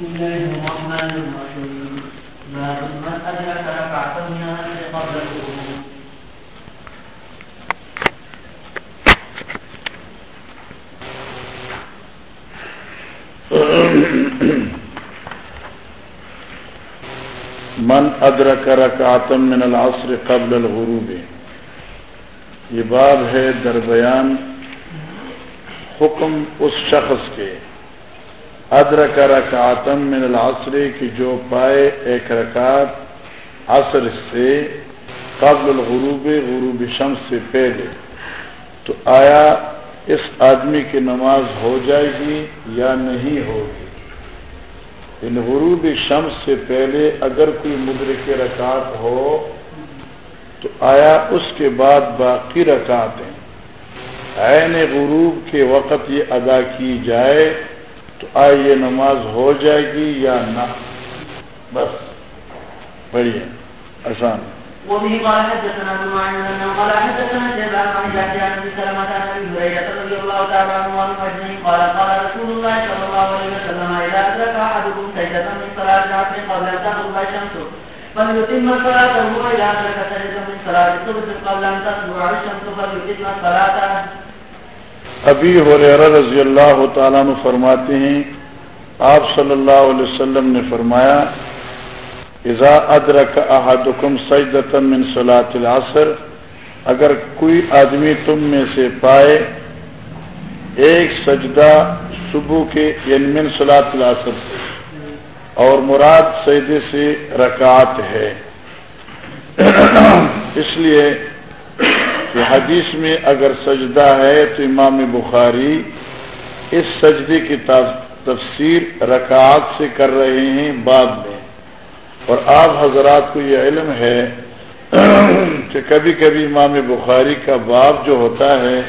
بسم الله الرحمن الرحيم. باب من أدرك ركعة من قبل الغروب. من ادرک من العصر قبل الغروب. یہ باب ہے دربیان حکم اس شخص کے ادرک رکعتم من العصر کی جو پائے ایک رکعت عصر سے قبل الغروب، غروب شمس سے پہلے۔ تو آیا اس آدمی کی نماز ہو جائے گی یا نہیں ہوگی؟ ان غروب شمس سے پہلے اگر کوئی مدرک رکعت ہو، تو آیا اس کے بعد باقی رکعتیں۔ عین غروب کے وقت یہ ادا کی جائے تو آئے یہ نماز ہو جائے گی یا نہ؟ بس بڑھیا آسان۔ وبه قال حدثنا ابن معين قال حدثنا عن جابر سلمة عن ابي هريرة رضي الله تعالى عنه وعن اجمعين قال قال رسول الله صلى الله عليه وسلم، اذا ادرك احدكم سجدة من صلاة العصر قبل ان تغرب الشمس، فليتم صلاته واذا ادرك سجدة من صلاة الصبح قبل ان تطلع الشمس، فليتم صلاته ابھی حریرہ رضی اللہ تعالیٰ نے فرماتے ہیں، آپ صلی اللہ علیہ وسلم نے فرمایا، اذا ادرک احدکم سجدتا من صلاة العصر، اگر کوئی آدمی تم میں سے پائے ایک سجدہ صبح کے یعنی من صلاة العصر، اور مراد سجدے سے رکعت ہے۔ اس لیے کہ حدیث میں اگر سجدہ ہے تو امام بخاری اس سجدے کی تفسیر رکعات سے کر رہے ہیں بعد میں۔ اور آپ حضرات کو یہ علم ہے کہ کبھی کبھی امام بخاری کا باب جو ہوتا ہے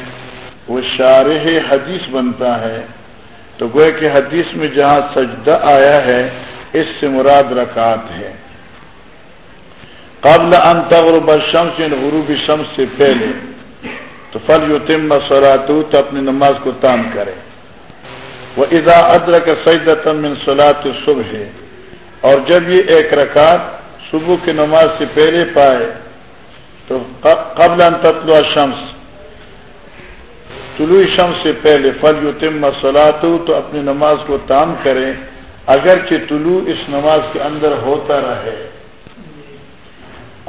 وہ شارح حدیث بنتا ہے۔ تو گوئے کہ حدیث میں جہاں سجدہ آیا ہے اس سے مراد رکعت ہے۔ قبل ان تغرب الشمس یعنی غروب شمس سے پہلے تو فل یو تم تو اپنی نماز کو تام کرے. وہ ادا ادرک سعید من سلاط صبح ہے اور جب یہ ایک رکعت صبح کی نماز سے پہلے پائے، تو قبل ان تطلع شمس طلوع شمس سے پہلے فل یو تم تو اپنی نماز کو تام کریں اگرچہ طلوع اس نماز کے اندر ہوتا رہے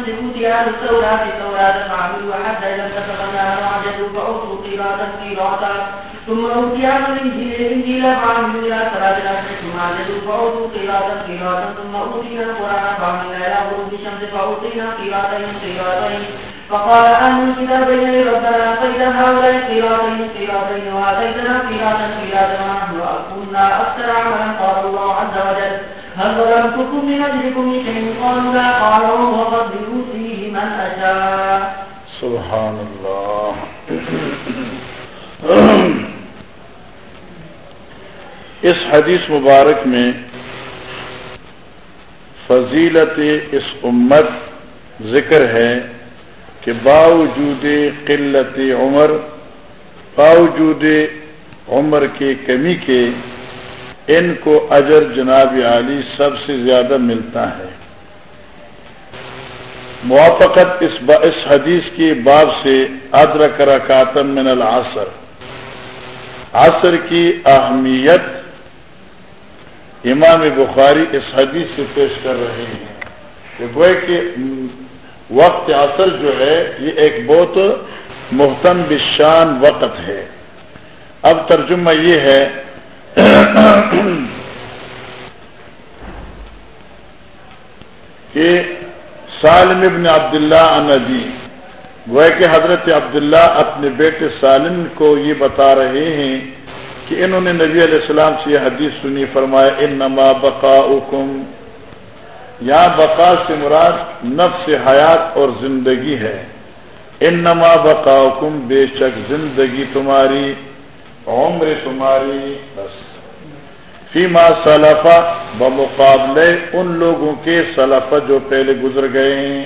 الشمس كوتي أهل التوراة التوراة فعملوا حتى إذا انتفق النهار وعجزوا فعصوا قيراتا قيراتا ثم أوتي أهل الإنجيل الإنجيل فعملوا إلى صلاة العصر ثم عجزوا فعصوا قيراتا قيراتا ثم أوتينا القرآن فعملنا إلى غروب الشمس فأوتينا قيراتين قيراتين فقال أهل الكتاب الكتابين ربنا أعطيت هؤلاء قيراتين قيراتين وآتيتنا قيراتا قيراتا ونحن كنا أكثر عملا، قال الله عز وجل. هل ظلمتكم من أجلكم شيء قالوا لا قالوا وقدروا فيه من أشاء سبحان الله اس حدیث مبارک میں فضیلت اس امت ذکر ہے کہ باوجود قلت عمر، باوجود عمر کی کمی کے ان کو اجر جناب علی سب سے زیادہ ملتا ہے۔ موافقت اس اس حدیث کی باب سے ادرک رکاتم من العصر۔ عصر کی اہمیت امام بخاری اس حدیث سے پیش کر رہے ہیں کہ وہ کہ وقت عصر جو ہے، یہ ایک بہت محتم بشان وقت ہے۔ اب ترجمہ یہ ہے کہ سالم ابن عبداللہ ندی وہ کہ حضرت عبداللہ اپنے بیٹے سالم کو یہ بتا رہے ہیں کہ انہوں نے نبی علیہ السلام سے یہ حدیث سنی، فرمایا ان نما بقا حکم یہاں بقا سے مراد نفس حیات اور زندگی ہے۔ ان نما بقا حکم بے شک زندگی تمہاری عمر تمہاری بس۔ فیما سلفا بمقابلے ان لوگوں کے سلفا جو پہلے گزر گئے ہیں۔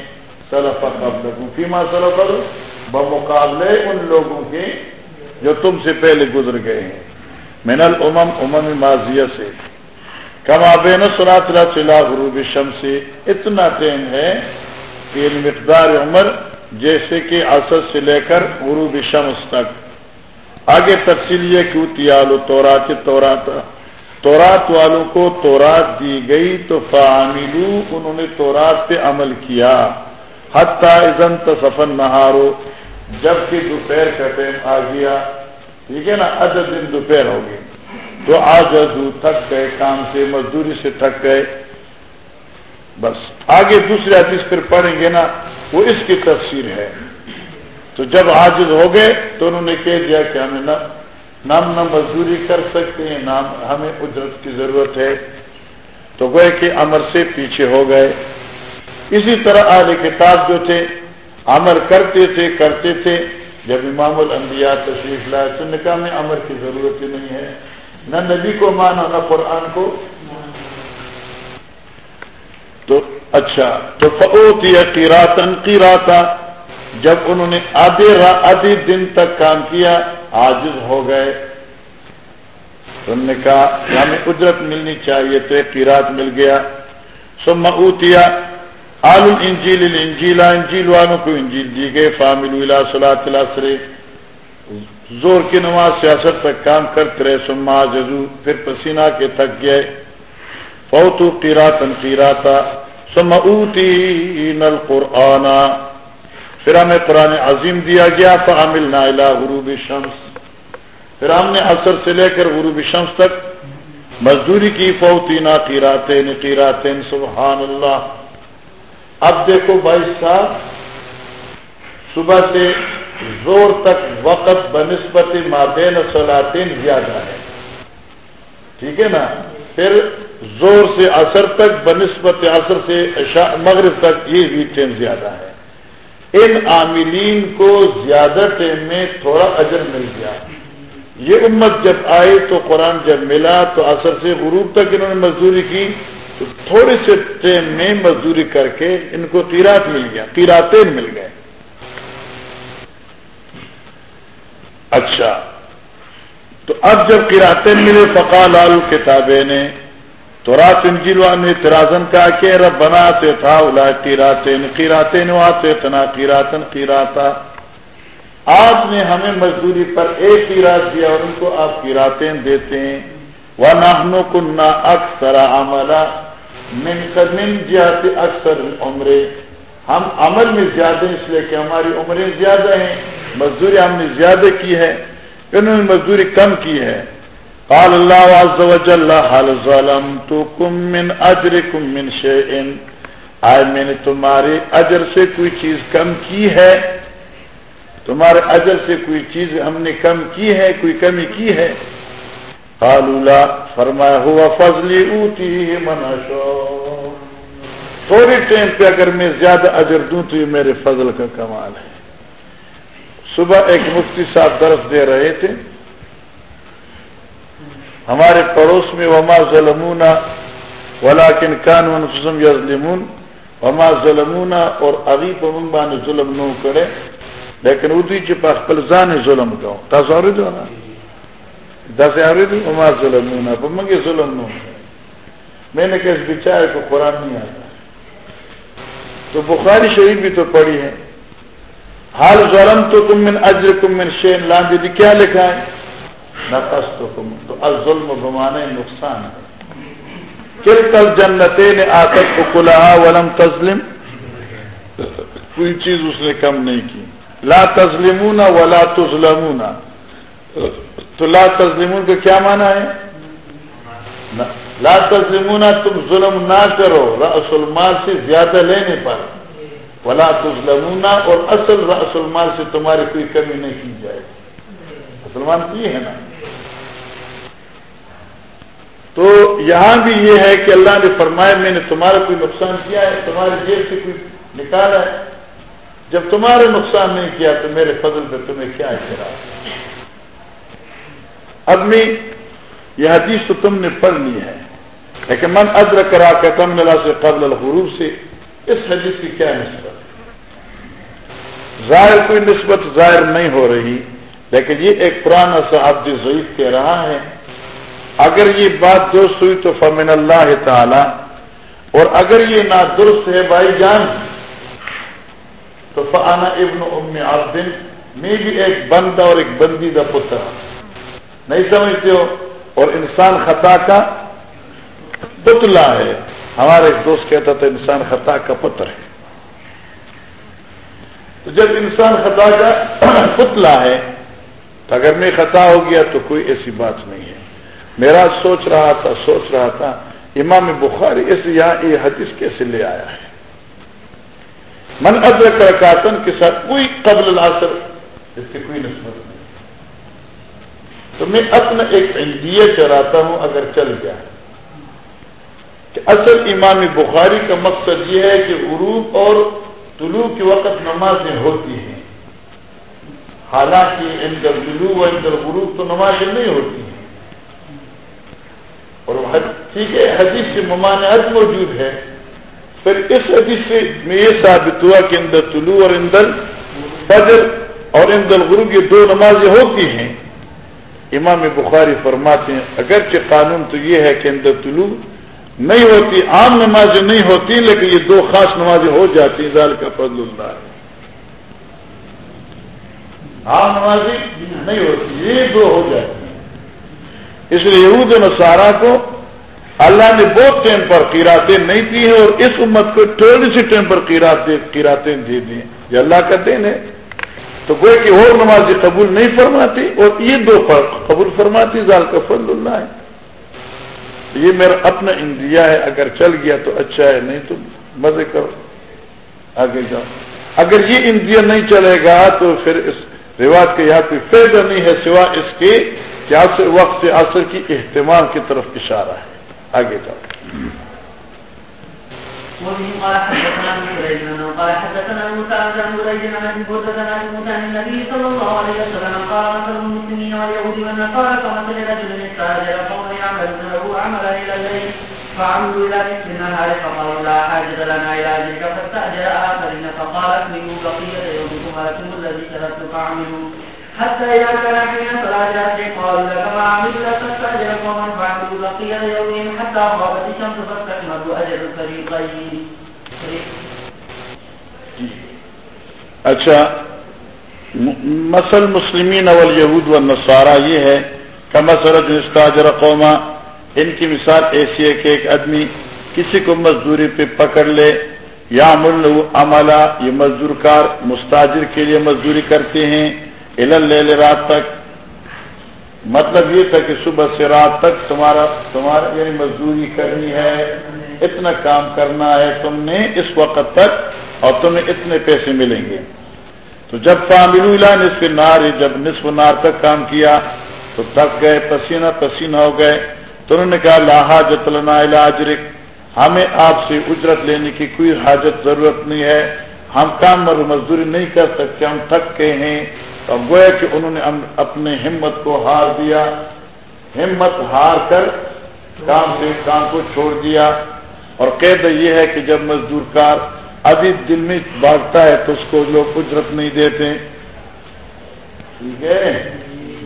سلفا قبل فیما سلفا بمقابلے ان لوگوں کے جو تم سے پہلے گزر گئے ہیں۔ من الامم، امم ماضیہ سے۔ کما بین سنات چلا غروب شم سے۔ اتنا ٹائم ہے کہ یعنی مقدار عمر جیسے کہ اثر سے لے کر غروب شمس تک۔ آگے تفصیل یہ کیوں تیالو تورات تورات تورات والوں کو تورات دی گئی تو فاملو انہوں نے تورات پہ عمل کیا۔ حتیٰ ازن تصفن نہارو جبکہ دوپہر کا ٹائم آ گیا۔ ٹھیک ہے نا؟ ادھر دن دوپہر ہو گئی۔ تو آج تھک گئے، کام سے مزدوری سے تھک گئے۔ بس۔ آگے دوسرے حدیث پھر پڑھیں گے نا۔ وہ اس کی تفسیر ہے۔ تو جب حاضر ہو گئے تو انہوں نے کہہ دیا کہ ہمیں نہ نام نہ مزدوری کر سکتے ہیں، نام ہمیں اجرت کی ضرورت ہے۔ تو گئے کہ امر سے پیچھے ہو گئے۔ اسی طرح آل کتاب جو تھے امر کرتے تھے کرتے تھے۔ جب امام الانبیاء تشریف لائے تو نکاح میں امر کی ضرورت ہی نہیں ہے۔ نہ نبی کو مانا، نہ قرآن کو۔ تو اچھا تو فوت یا قیراتن قیراتا جب انہوں نے آدھے آدھے دن تک کام کیا، عاجز ہو گئے۔ انہوں نے کہا، ہمیں اجرت ملنی چاہیے، تو ایک قیرات مل گیا۔ سو اوتیا آل انجیل انجیلا انجیل والوں کو انجیل دی گئے فامل ولا صلاح زور کی نماز سیاست تک کام کرتے رہے سما جزو پھر پسینہ کے تھک گئے۔ فوتو قیراتن قیراتا۔ سمعوتی نل قرآنا پھر ہمیں قرآن عظیم دیا گیا تو عامل نائلہ غروب شمس پھر ہم نے اثر سے لے کر غروب شمس تک مزدوری کی فوتی نا قیراتے قیراتے سبحان اللہ اب دیکھو بھائی صاحب، صبح سے زور تک وقت بنسبت مابین سلاطین زیادہ ہے۔ ٹھیک ہے نا؟ پھر زور سے اثر تک بنسبت اثر سے مغرب تک یہ بھی زیادہ ہے۔ ان عاملین کو زیادہ ٹائم میں تھوڑا اجر مل گیا۔ یہ امت جب آئی تو قرآن جب ملا تو اثر سے غروب تک انہوں نے مزدوری کی، تو تھوڑے سے ٹائم میں مزدوری کر کے ان کو تیرات مل گیا تیراتین مل گئے۔ اچھا تو اب جب کراطین ملے فقا لال کتابیں نے تو رات انجیلوا نے ترازن کا کہ رب بناتے تھا الا تیراتین قیراتین آتے تنا قیراتن قیراتا۔ آپ نے ہمیں مزدوری پر ایک قیرات دیا اور ان کو آپ قیراتین دیتے ہیں۔ وہ نہنو کنہ اکثر عملہ من من جاتے اکثر عمرے ہم عمل میں زیادہ اس لیے کہ ہماری عمریں زیادہ ہیں۔ مزدوری ہم نے زیادہ کی ہے۔ انہوں نے مزدوری کم کی ہے۔ قال اللہ عز و جل حل ظلمتکم من اجرکم من شیئن آئے میں نے تمہارے اجر سے کوئی چیز کم کی ہے؟ تمہارے اجر سے کوئی چیز ہم نے کم کی ہے، کوئی کمی کی ہے؟ قالوا لا، فرمایا ہوا فضلی اوتی منشو تھوڑی ٹائم پہ اگر میں زیادہ اجر دوں تو یہ میرے فضل کا کمال ہے۔ صبح ایک مفتی صاحب درس دے رہے تھے۔ ہمارے پڑوس میں وما ظلمونا ولاکن کان ونفسم یظلمون وما ظلمونا اور ابھی پمبا نے ظلم نو کرے، لیکن ادی چپا پلزان ظلم گاؤں تصور جو نا؟ دس آوری تھی وما ظلمونا پمگے ظلم نو میں نے کہ اس بیچارے کو قرآن نہیں آتا۔ تو بخاری شریف بھی تو پڑھی ہے۔ حال ظلم تو تم من اجر تم من شین لان دی کیا لکھا ہے؟ نقص تو الظلم بمانے نقصان ہے۔ کل کل جنتے نے آ کر اکلا ولم تسلم کوئی چیز اس نے کم نہیں کی۔ لا تسلمون ولا تظلمون۔ تو لا تسلمون کا کیا مانا ہے؟ لا تسلمون تم ظلم نہ کرو، رأس المال سے زیادہ لینے پر۔ ولا تظلمون، اور اصل رأس المال سے تمہاری کوئی کمی نہیں کی جائے مسلمان کی ہے نا؟ تو یہاں بھی یہ ہے کہ اللہ نے فرمایا میں نے تمہارا کوئی نقصان کیا ہے، تمہارے جیل سے کوئی نکالا ہے؟ جب تمہارے نقصان نہیں کیا تو میرے فضل پہ تمہیں کیا اعتراض ادمی یہ حدیث تو تم نے پڑھ لی ہے۔ لیکن من ادر کرا کے تم نلا سے قبل الغروب سے، اس حدیث کی کیا نسبت؟ ظاہر کوئی نسبت ظاہر نہیں ہو رہی۔ لیکن یہ ایک پرانا سا عبد ضعیف کہہ رہا ہے، اگر یہ بات درست ہوئی تو فمن اللہ تعالی، اور اگر یہ نہ درست ہے بھائی جان، تو فانا ابن ام عبدن، میں بھی ایک بندہ اور ایک بندی کا پتر ہاں۔ نہیں سمجھتے ہو؟ اور انسان خطا کا پتلا ہے۔ ہمارا ایک دوست کہتا تھا انسان خطا کا پتر ہے۔ تو جب انسان خطا کا پتلا ہے تو اگر میں خطا ہو گیا تو کوئی ایسی بات نہیں ہے۔ میرا سوچ رہا تھا، سوچ رہا تھا، امام بخاری اس یہاں یہ حدیث کیسے لے آیا ہے؟ من ادر کاتن کے ساتھ کوئی قبل العصر، اس کی کوئی نسبت نہیں۔ تو میں اپنا ایک انڈیا چراتا ہوں، اگر چل گیا کہ اصل امام بخاری کا مقصد یہ ہے کہ غروب اور طلوع کے وقت نمازیں ہوتی ہیں۔ حالانکہ اندر طلوع و اندر غروب تو نمازیں نہیں ہوتی ہیں۔ اور ٹھیک ہے، حدیث سے ممانعت موجود ہے پھر اس حدیث سے میں یہ ثابت ہوا کہ اندر طلوع اور اندر فجر اور اندر غروب یہ دو نمازیں ہوتی ہیں۔ امام بخاری فرماتے ہیں، اگرچہ قانون تو یہ ہے کہ اندر طلوع نہیں ہوتی، عام نمازیں نہیں ہوتی، لیکن یہ دو خاص نمازیں ہو جاتی زال کا فضل اللہ۔ ہے ہاں، عام نمازیں نہیں ہوتی، یہ دو ہو جاتی اس لیے یہود نصارہ کو اللہ نے بہت ٹائم پر قیراتیں نہیں دی ہیں اور اس امت کو تھوڑی سی ٹائم پر قیراتیں دے دی یہ اللہ کا دین ہے۔ تو کوئی کہ اور نماز قبول نہیں فرماتی اور یہ دو قبول فرماتی زال کا فضل اللہ ہے۔ یہ میرا اپنا انڈیا ہے، اگر چل گیا تو اچھا ہے، نہیں تو مزے کرو، آگے جاؤ۔ اگر یہ انڈیا نہیں چلے گا تو پھر اس رواج کے یہاں کوئی فائدہ نہیں ہے سوا اس کے کیا وقت عصر کی اہتمام کی طرف اشارہ ہے۔ آگے جاؤ۔ فعملوا الى نصف النهار فقالوا لا حاجة لنا الى ذلك فاستاجر اخرين فقال اكملوا بقية يومكم الذي شربت فاعملوا. حتى إذا كان حين صلاة قالوا لك ما عملت فاستأجر قوما فعملوا بقية يومهم حتى غابت الشمس فاستكملوا أجل الفريقين. جی۔ اچھا مسل مسلمین اول یہود و نصارہ یہ ہے کہ مسرت استاجر قوما ان کی مثال ایسی ہے کہ ایک آدمی کسی کو مزدوری پہ پکڑ لے یا مل عملہ یہ مزدور کار مستاجر کے لیے مزدوری کرتے ہیں لے رات تک۔ مطلب یہ تھا کہ صبح سے رات تک تمہارا تمہارا یعنی مزدوری کرنی ہے، اتنا کام کرنا ہے تم نے اس وقت تک، اور تمہیں اتنے پیسے ملیں گے۔ تو جب فامل نصف نار جب نصف نار تک کام کیا، تو تھک گئے، پسینہ پسینہ ہو گئے۔ تو انہوں نے کہا، لا حاجت لنا اجرک۔ ہمیں آپ سے اجرت لینے کی کوئی حاجت ضرورت نہیں ہے۔ ہم کام اور مزدوری نہیں کر سکتے، ہم تھک گئے ہیں۔ تو گویا کہ انہوں نے اپنے ہمت کو ہار دیا۔ ہمت ہار کر کام سے کام کو چھوڑ دیا۔ اور قید یہ ہے کہ جب مزدور کار ابھی دل میں بھاگتا ہے تو اس کو لوگ اجرت نہیں دیتے۔ ٹھیک ہے؟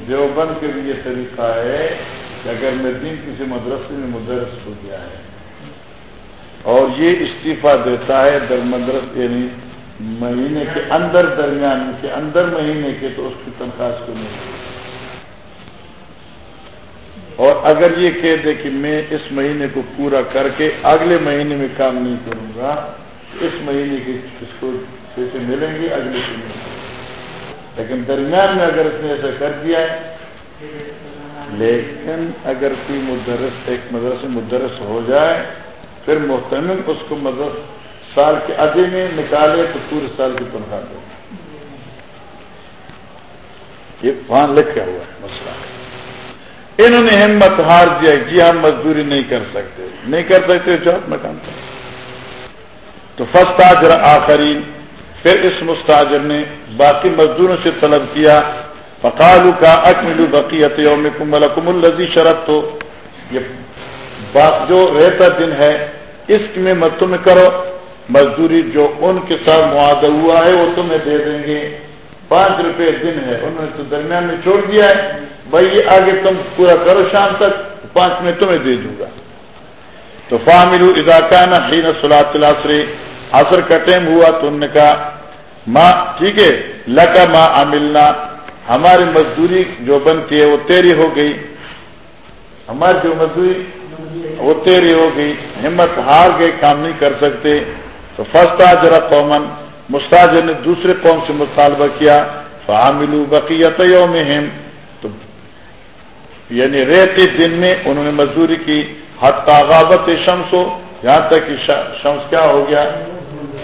جو بند کے لیے یہ طریقہ ہے کہ اگر میں دن کسی مدرسے میں مدرس ہو گیا ہے اور یہ استعفی دیتا ہے در مدرس یعنی مہینے کے اندر، درمیان کے اندر مہینے کے، تو اس کی تنخواہ کو نہیں اور اگر یہ کہہ دے کہ میں اس مہینے کو پورا کر کے اگلے مہینے میں کام نہیں کروں گا اس مہینے کے اس کو پیسے ملیں گے اگلے مہینے لیکن درمیان میں اگر اس نے ایسا کر دیا ہے، لیکن اگر کوئی مدرس، ایک مدرس مدرس ہو جائے پھر محتم اس کو مدرس سال کے ادھے میں نکالے تو پورے سال کی تنخواہ دے۔ یہ وہاں لکھا ہوا ہے، مسئلہ۔ انہوں نے ہمت ہار دیا جی ہم مزدوری نہیں کر سکتے۔ نہیں کر سکتے جاب میں کام کر تو فسٹ تاجر آخری پھر اس مستاجر نے باقی مزدوروں سے طلب کیا۔ فقالو کا اکمل بقیت یوم کم الزی شرط تو یہ جو رہتا دن ہے اس میں مت تم کرو۔ مزدوری جو ان کے ساتھ معاہدہ ہوا ہے، وہ تمہیں دے دیں گے۔ پانچ روپے دن ہے، انہوں نے تو درمیان میں چھوڑ دیا ہے۔ بھائی، یہ آگے تم پورا کرو شام تک، پانچ میں تمہیں دے دوں گا۔ تو فاملو اضاکہ نہ ہی نہ عصر کا ٹائم ہوا تو انہوں نے کہا ماں ٹھیک ہے لگا ماں عملنا۔ ہماری مزدوری جو بنتی ہے، وہ تیری ہو گئی۔ ہماری جو مزدوری وہ تیری ہو گئی ہمت ہار گئے کام نہیں کر سکتے۔ تو فسٹ جرا قومن مستاجر نے دوسرے قوم سے مطالبہ کیا۔ فاملو بقیت یوم تو یعنی رہتے دن میں انہوں نے مزدوری کی۔ حد تاغابت شمس ہو یہاں تک کہ شمس کیا ہو گیا۔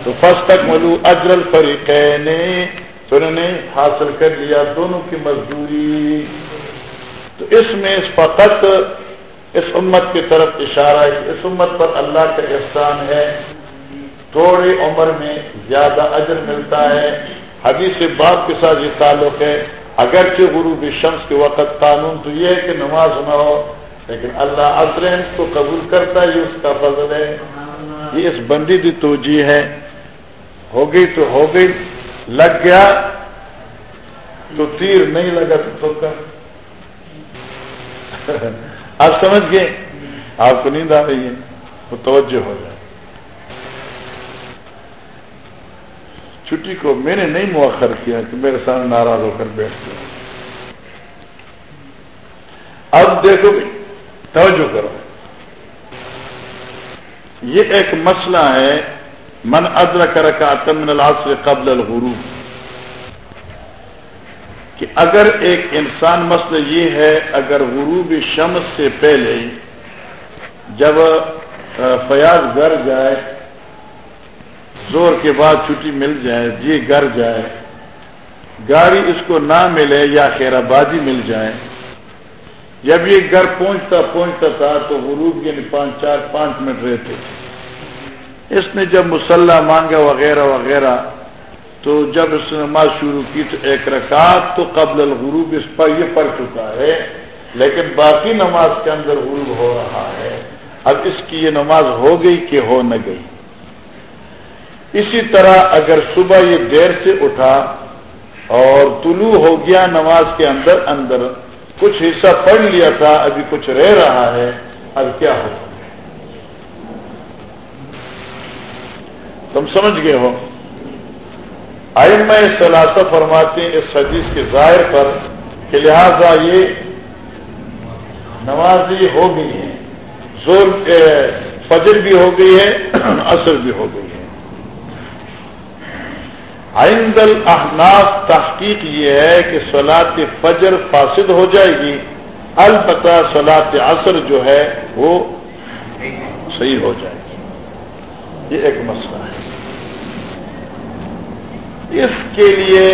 تو فس تک ملو اجرل فریقین تو انہوں نے حاصل کر لیا دونوں کی مزدوری۔ تو اس میں اس فقط اس امت کی طرف اشارہ ہے، اس امت پر اللہ کا احسان ہے۔ تھوڑی عمر میں زیادہ اجر ملتا ہے۔ حدیث باپ کے ساتھ یہ تعلق ہے۔ اگرچہ غروب شمس کے وقت قانون تو یہ ہے کہ نماز نہ ہو، لیکن اللہ عزرین کو قبول کرتا ہے، یہ اس کا فضل ہے۔ یہ اس بندی کی توجہ ہے۔ ہو گئی تو ہو گئی، لگ گیا تو تیر نہیں لگا تو کر آپ سمجھ گئے؟ آپ کو نیند آ رہی ہے، وہ توجہ ہو جائے۔ چھٹی کو میں نے نہیں مؤخر کیا کہ میرے سامنے ناراض ہو کر بیٹھ گیا اب دیکھو توجہ کرو۔ یہ ایک مسئلہ ہے، من ادرک رکعت من العصر قبل الغروب۔ کہ اگر ایک انسان مسئلہ یہ ہے، اگر غروب شمس سے پہلے جب فیاض گر جائے، زور کے بعد چھٹی مل جائے جی گر جائے، گاڑی اس کو نہ ملے یا خیر آبادی مل جائے، جب یہ گھر پہنچتا پہنچتا تھا تو غروب یعنی پانچ، چار، پانچ منٹ رہتے۔ اس نے جب مسلح مانگا وغیرہ وغیرہ تو جب اس نے نماز شروع کی تو ایک رکعت تو قبل الغروب اس پر یہ پڑ چکا ہے، لیکن باقی نماز کے اندر غروب ہو رہا ہے۔ اب اس کی یہ نماز ہو گئی کہ ہو نہ گئی۔ اسی طرح اگر صبح یہ دیر سے اٹھا اور طلوع ہو گیا نماز کے اندر اندر کچھ حصہ پڑھ لیا تھا، ابھی کچھ رہ رہا ہے، اب کیا ہو؟ تم سمجھ گئے ہو؟ آئن میں سلاسہ فرماتے ہیں اس حدیث کے ظاہر پر کہ لہذا یہ نماز بھی ہو گئی ہے زور فجر بھی ہو گئی ہے اثر بھی ہو گئی ہے۔ آئند الاحناف تحقیق یہ ہے کہ سولاد فجر فاسد ہو جائے گی۔ البتہ سولاد عصر جو ہے وہ صحیح ہو جائے گی۔ یہ ایک مسئلہ ہے۔ اس کے لیے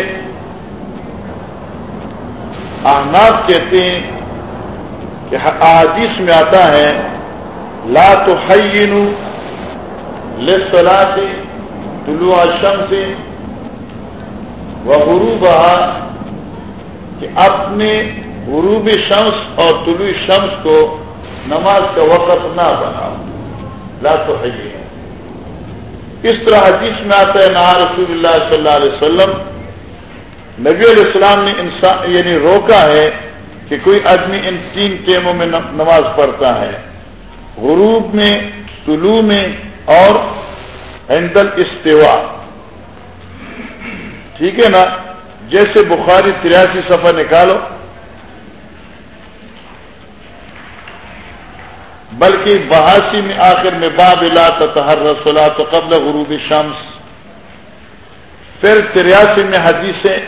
احناف کہتے ہیں کہ احادیث میں آتا ہے، لا تو حین لسلا سے طلوع شم سے وہ غروب کہ اپنے غروب شمس اور طلوع شمس کو نماز کا وقت نہ بناؤ۔ لا تو ہے اس طرح حدیث میں آتا ہے نہ رسول اللہ صلی اللہ علیہ وسلم، نبی علیہ السلام نے انسان یعنی روکا ہے کہ کوئی آدمی ان تین ٹیموں میں نماز پڑھتا ہے۔ غروب میں، طلوع میں اور ہینڈل استوا ٹھیک ہے نا؟ جیسے بخاری تریاسی سفر نکالو۔ بلکہ بہاسی میں آخر میں باب لا تہر رسولا تو قبل غروب شمس پھر تریاسی میں حدیثیں۔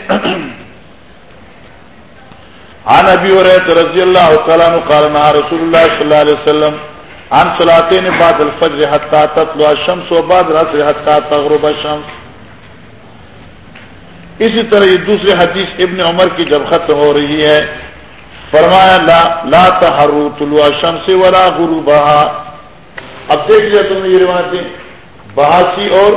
عن ابھی ہو رہے تو رضی اللہ تعالیٰ قالنا رسول اللہ صلی اللہ علیہ وسلم عن صلاتے نے بعد الفجر حتى تطلع الشمس وبعد العصر حتى تغرب الشمس. اسی طرح یہ دوسری حدیث ابن عمر کی جب ختم ہو رہی ہے۔ فرمایا، لا لا تحرو طلوع شمس ولا غروبہ اب دیکھ لیا تم نے یہ روایتیں بہاسی اور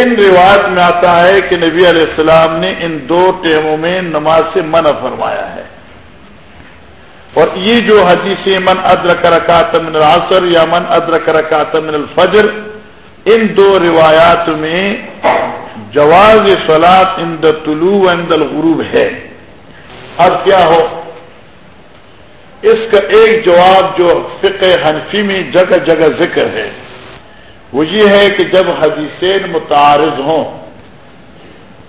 ان روایت میں آتا ہے کہ نبی علیہ السلام نے ان دو ٹیموں میں نماز سے منع فرمایا ہے. اور یہ جو حدیث من ادرک رکعت من العصر یا من ادرک رکعت من الفجر، ان دو روایات میں جواز سلاد ان طلوع اند الغروب ہے. اب کیا ہو؟ اس کا ایک جواب جو فقہ حنفی میں جگہ جگہ ذکر ہے، وہ یہ ہے کہ جب حدیثین متعارض ہوں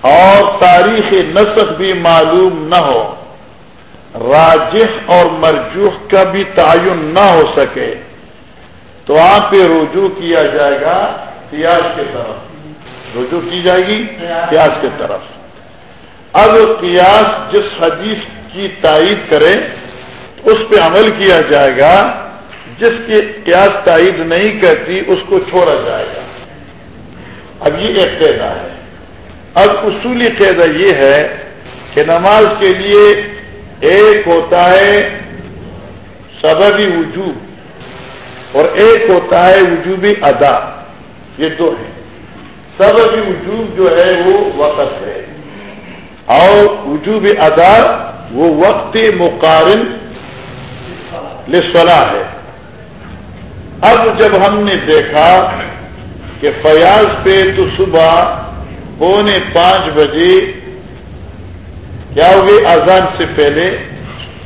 اور تاریخ نسخ بھی معلوم نہ ہو، راجح اور مرجوح کا بھی تعین نہ ہو سکے، تو آپ پہ رجوع کیا جائے گا پیاز کی طرف۔ رجوع کی جائے گی پیاز کی طرف۔ اب پیاز جس حدیث کی تائید کرے اس پہ عمل کیا جائے گا، جس کی پیاز تائید نہیں کرتی، اس کو چھوڑا جائے گا۔ اب یہ ایک قیدا ہے۔ اب اصولی قیدا یہ ہے کہ نماز کے لیے ایک ہوتا ہے سببی وجوب اور ایک ہوتا ہے وجوبی ادا۔ یہ دو ہیں۔ سببی وجوب جو ہے وہ وقت ہے۔ اور وجوبی ادا وہ وقت مقارن لسلا ہے۔ اب جب ہم نے دیکھا کہ فیاض پہ تو صبح پونے پانچ بجے کیا ہوگی آزان سے پہلے،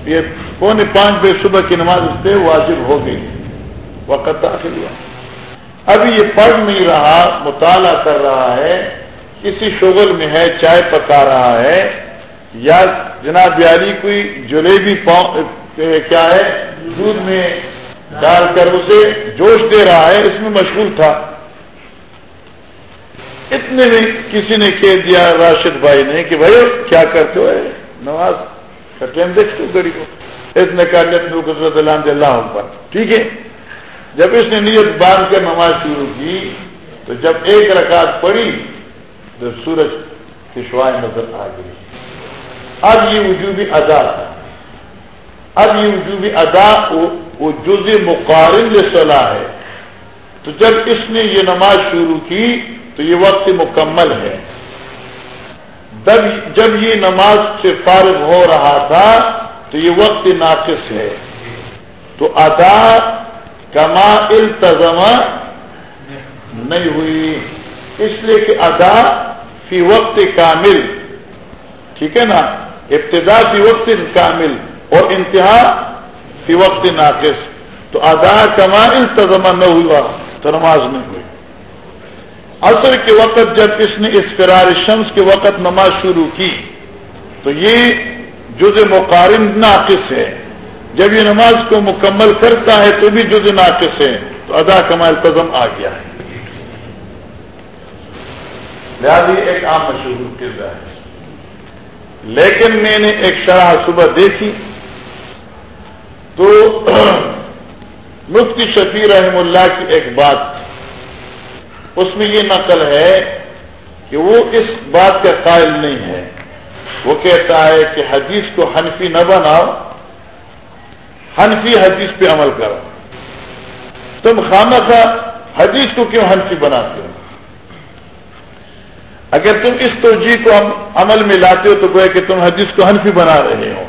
یہ پونے پانچ بجے صبح کی نماز اس پہ واجب ہو گئی۔ وقت داخل ہوا۔ ابھی یہ پڑھ نہیں رہا، مطالعہ کر رہا ہے کسی شغل میں ہے، چائے پکا رہا ہے، یا جناب بیاری کوئی جلیبی کیا ہے، دودھ میں ڈال کر اسے جوش دے رہا ہے، اس میں مشغول تھا۔ اتنے میں کسی نے کہہ دیا راشد بھائی نے کہ بھائی کیا کرتے ہو؟ نماز کا ٹائم دیکھتے گڑی کو۔ اتنے کا اللہ اللہ پر ٹھیک ہے۔ جب اس نے نیت باندھ کر نماز شروع کی، تو جب ایک رکعت پڑی سورج پشوائے نظر آ گئی اب یہ وجوبی ادا. تھا اب یہ وجوبی ادا وہ جز مقارن صلاح ہے. تو جب اس نے یہ نماز شروع کی تو یہ وقت مکمل ہے. جب یہ نماز سے فارغ ہو رہا تھا تو یہ وقت ناقص ہے. تو ادا کما التظم نہیں ہوئی. اس لیے کہ ادا فی وقت کامل۔ ٹھیک ہے نا؟ ابتدا فی وقت کامل اور انتہا فی وقت ناقص۔ تو ادا کما التظم نہ ہوا تو نماز نہیں ہوئی۔ عصر کے وقت جب اس نے اس فرار شمس کے وقت نماز شروع کی، تو یہ جز مقارن ناقص ہے۔ جب یہ نماز کو مکمل کرتا ہے تو بھی جز ناقص ہے۔ تو ادا کمال قدم آ گیا ہے۔ لہذا ایک عام مشہور کردار ہے۔ لیکن میں نے ایک شرح صبح دیکھی۔ تو مفتی شفیع رحم اللہ کی ایک بات۔ اس میں یہ نقل ہے کہ وہ اس بات کا قائل نہیں ہے۔ وہ کہتا ہے کہ حدیث کو حنفی نہ بناؤ، حنفی حدیث پہ عمل کرو۔ تم خامہ تھا حدیث کو کیوں حنفی بناتے ہو؟ اگر تم اس توجہ کو عمل میں لاتے ہو تو گویا کہ تم حدیث کو حنفی بنا رہے ہو۔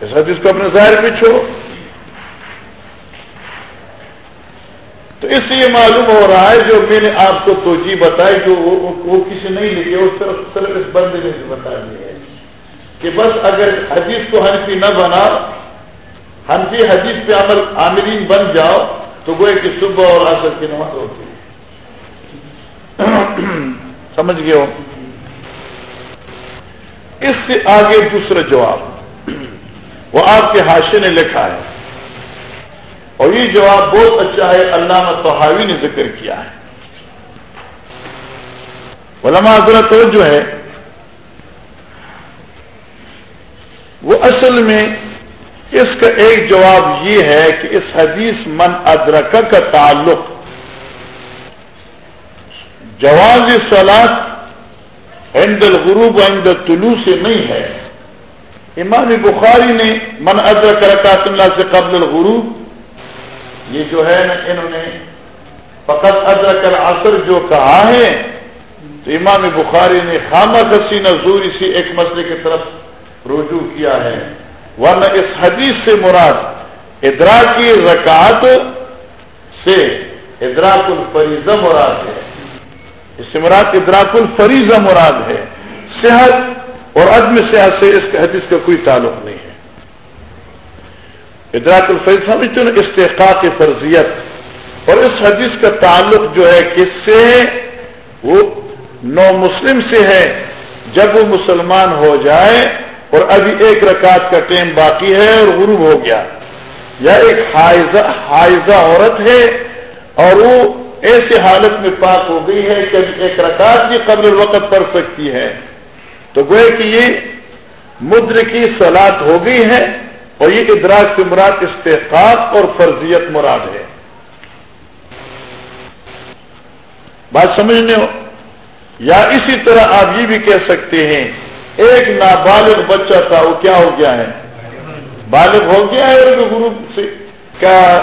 اس حدیث کو اپنے ظاہر میں چھوڑو۔ تو اس سے یہ معلوم ہو رہا ہے جو میں نے آپ کو توجہ بتائی، جو وہ کسی نہیں لکھے اس طرف صرف اس بندے نے بتا دیا ہے۔ کہ بس اگر حدیث کو حنفی نہ بنا حنفی حدیث پہ عمل عامرین بن جاؤ، تو وہ کہ صبح اور عصر کی نماز ہوتی ہے۔ سمجھ گئے ہو؟ اس سے آگے دوسرا جواب۔ وہ آپ کے حاشے نے لکھا ہے۔ اور یہ جواب بہت اچھا ہے، علامہ صحاوی نے ذکر کیا ہے۔ علماء حضرت جو ہے۔ وہ اصل میں اس کا ایک جواب یہ ہے کہ اس حدیث من ادرک کا تعلق جواز سلاد عند الغروب عند طلوع سے نہیں ہے۔ امام بخاری نے من ادرک رکعت اللہ سے قبل الغروب، یہ جو ہے نا انہوں نے فقط ادرک العصر جو کہا ہے، تو امام بخاری نے خامہ حسین زوری سے ایک مسئلے کی طرف رجوع کیا ہے۔ ورنہ اس حدیث سے مراد ادراکی رکعت سے ادراک الفریضہ مراد ہے۔ اس سے مراد ادراک الفریضہ مراد ہے۔ صحت اور عدم صحت سے اس حدیث کا کوئی تعلق نہیں ہے۔ ادراک الفریض سمجھتے نا استحقاق فرضیت، اور اس حدیث کا تعلق جو ہے کس سے وہ نو مسلم سے ہے۔ جب وہ مسلمان ہو جائے اور ابھی ایک رکعت کا ٹائم باقی ہے اور غروب ہو گیا، یا ایک حائزہ حائزہ عورت ہے اور وہ ایسی حالت میں پاک ہو گئی ہے کہ ایک رکعت بھی قبل وقت پڑ سکتی ہے۔ تو گوئے کہ یہ مدر کی سلاد ہو گئی ہے اور یہ ادراک سے مراد استحقاق اور فرضیت مراد ہے۔ بات سمجھنے ہو؟ یا اسی طرح آپ یہ بھی کہہ سکتے ہیں، ایک نابالغ بچہ تھا، وہ کیا ہو گیا ہے؟ بالغ ہو گیا ہے اور گرو سے، کا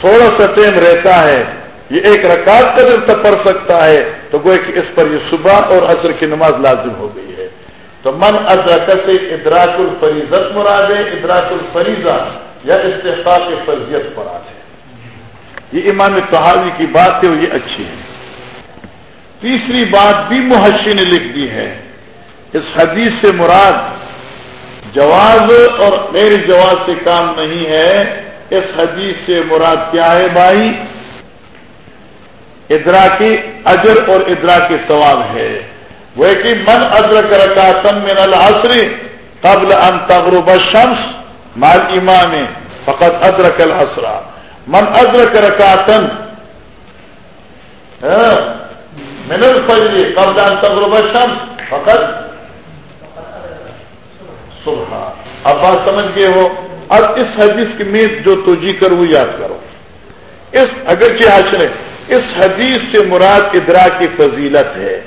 تھوڑا سا ٹائم رہتا ہے۔ یہ ایک رکعت کا جب تک پڑھ سکتا ہے، تو گوئے کہ اس پر یہ صبح اور عصر کی نماز لازم ہو گئی ہے۔ تو من ادرک سے ادراک الفریضت مراد ہے ادراک الفریضہ یا استحقاق فرضیت مراد ہے۔ یہ امام تحاوی کی بات ہے وہ یہ اچھی ہے۔ تیسری بات بھی محشی نے لکھ دی ہے۔ اس حدیث سے مراد جواز اور میرے جواز سے کام نہیں ہے۔ اس حدیث سے مراد کیا ہے بھائی؟ ادرا کی اجر اور ادراکی ثواب ہے۔ وہ کہ من ادرک رکاتن من العصر قبل ان تغرب الشمس مال امام فقط ادرک العصر۔ من ادرک رکاتن من الفجر قبل ان تغرب الشمس فقط صبح۔ اب بات سمجھ گئے ہو؟ اب اس حدیث کی میز جو توجہ کر وہ یاد کرو۔ اس اگرچہ حشر اس حدیث سے مراد ادرا کی فضیلت ہے۔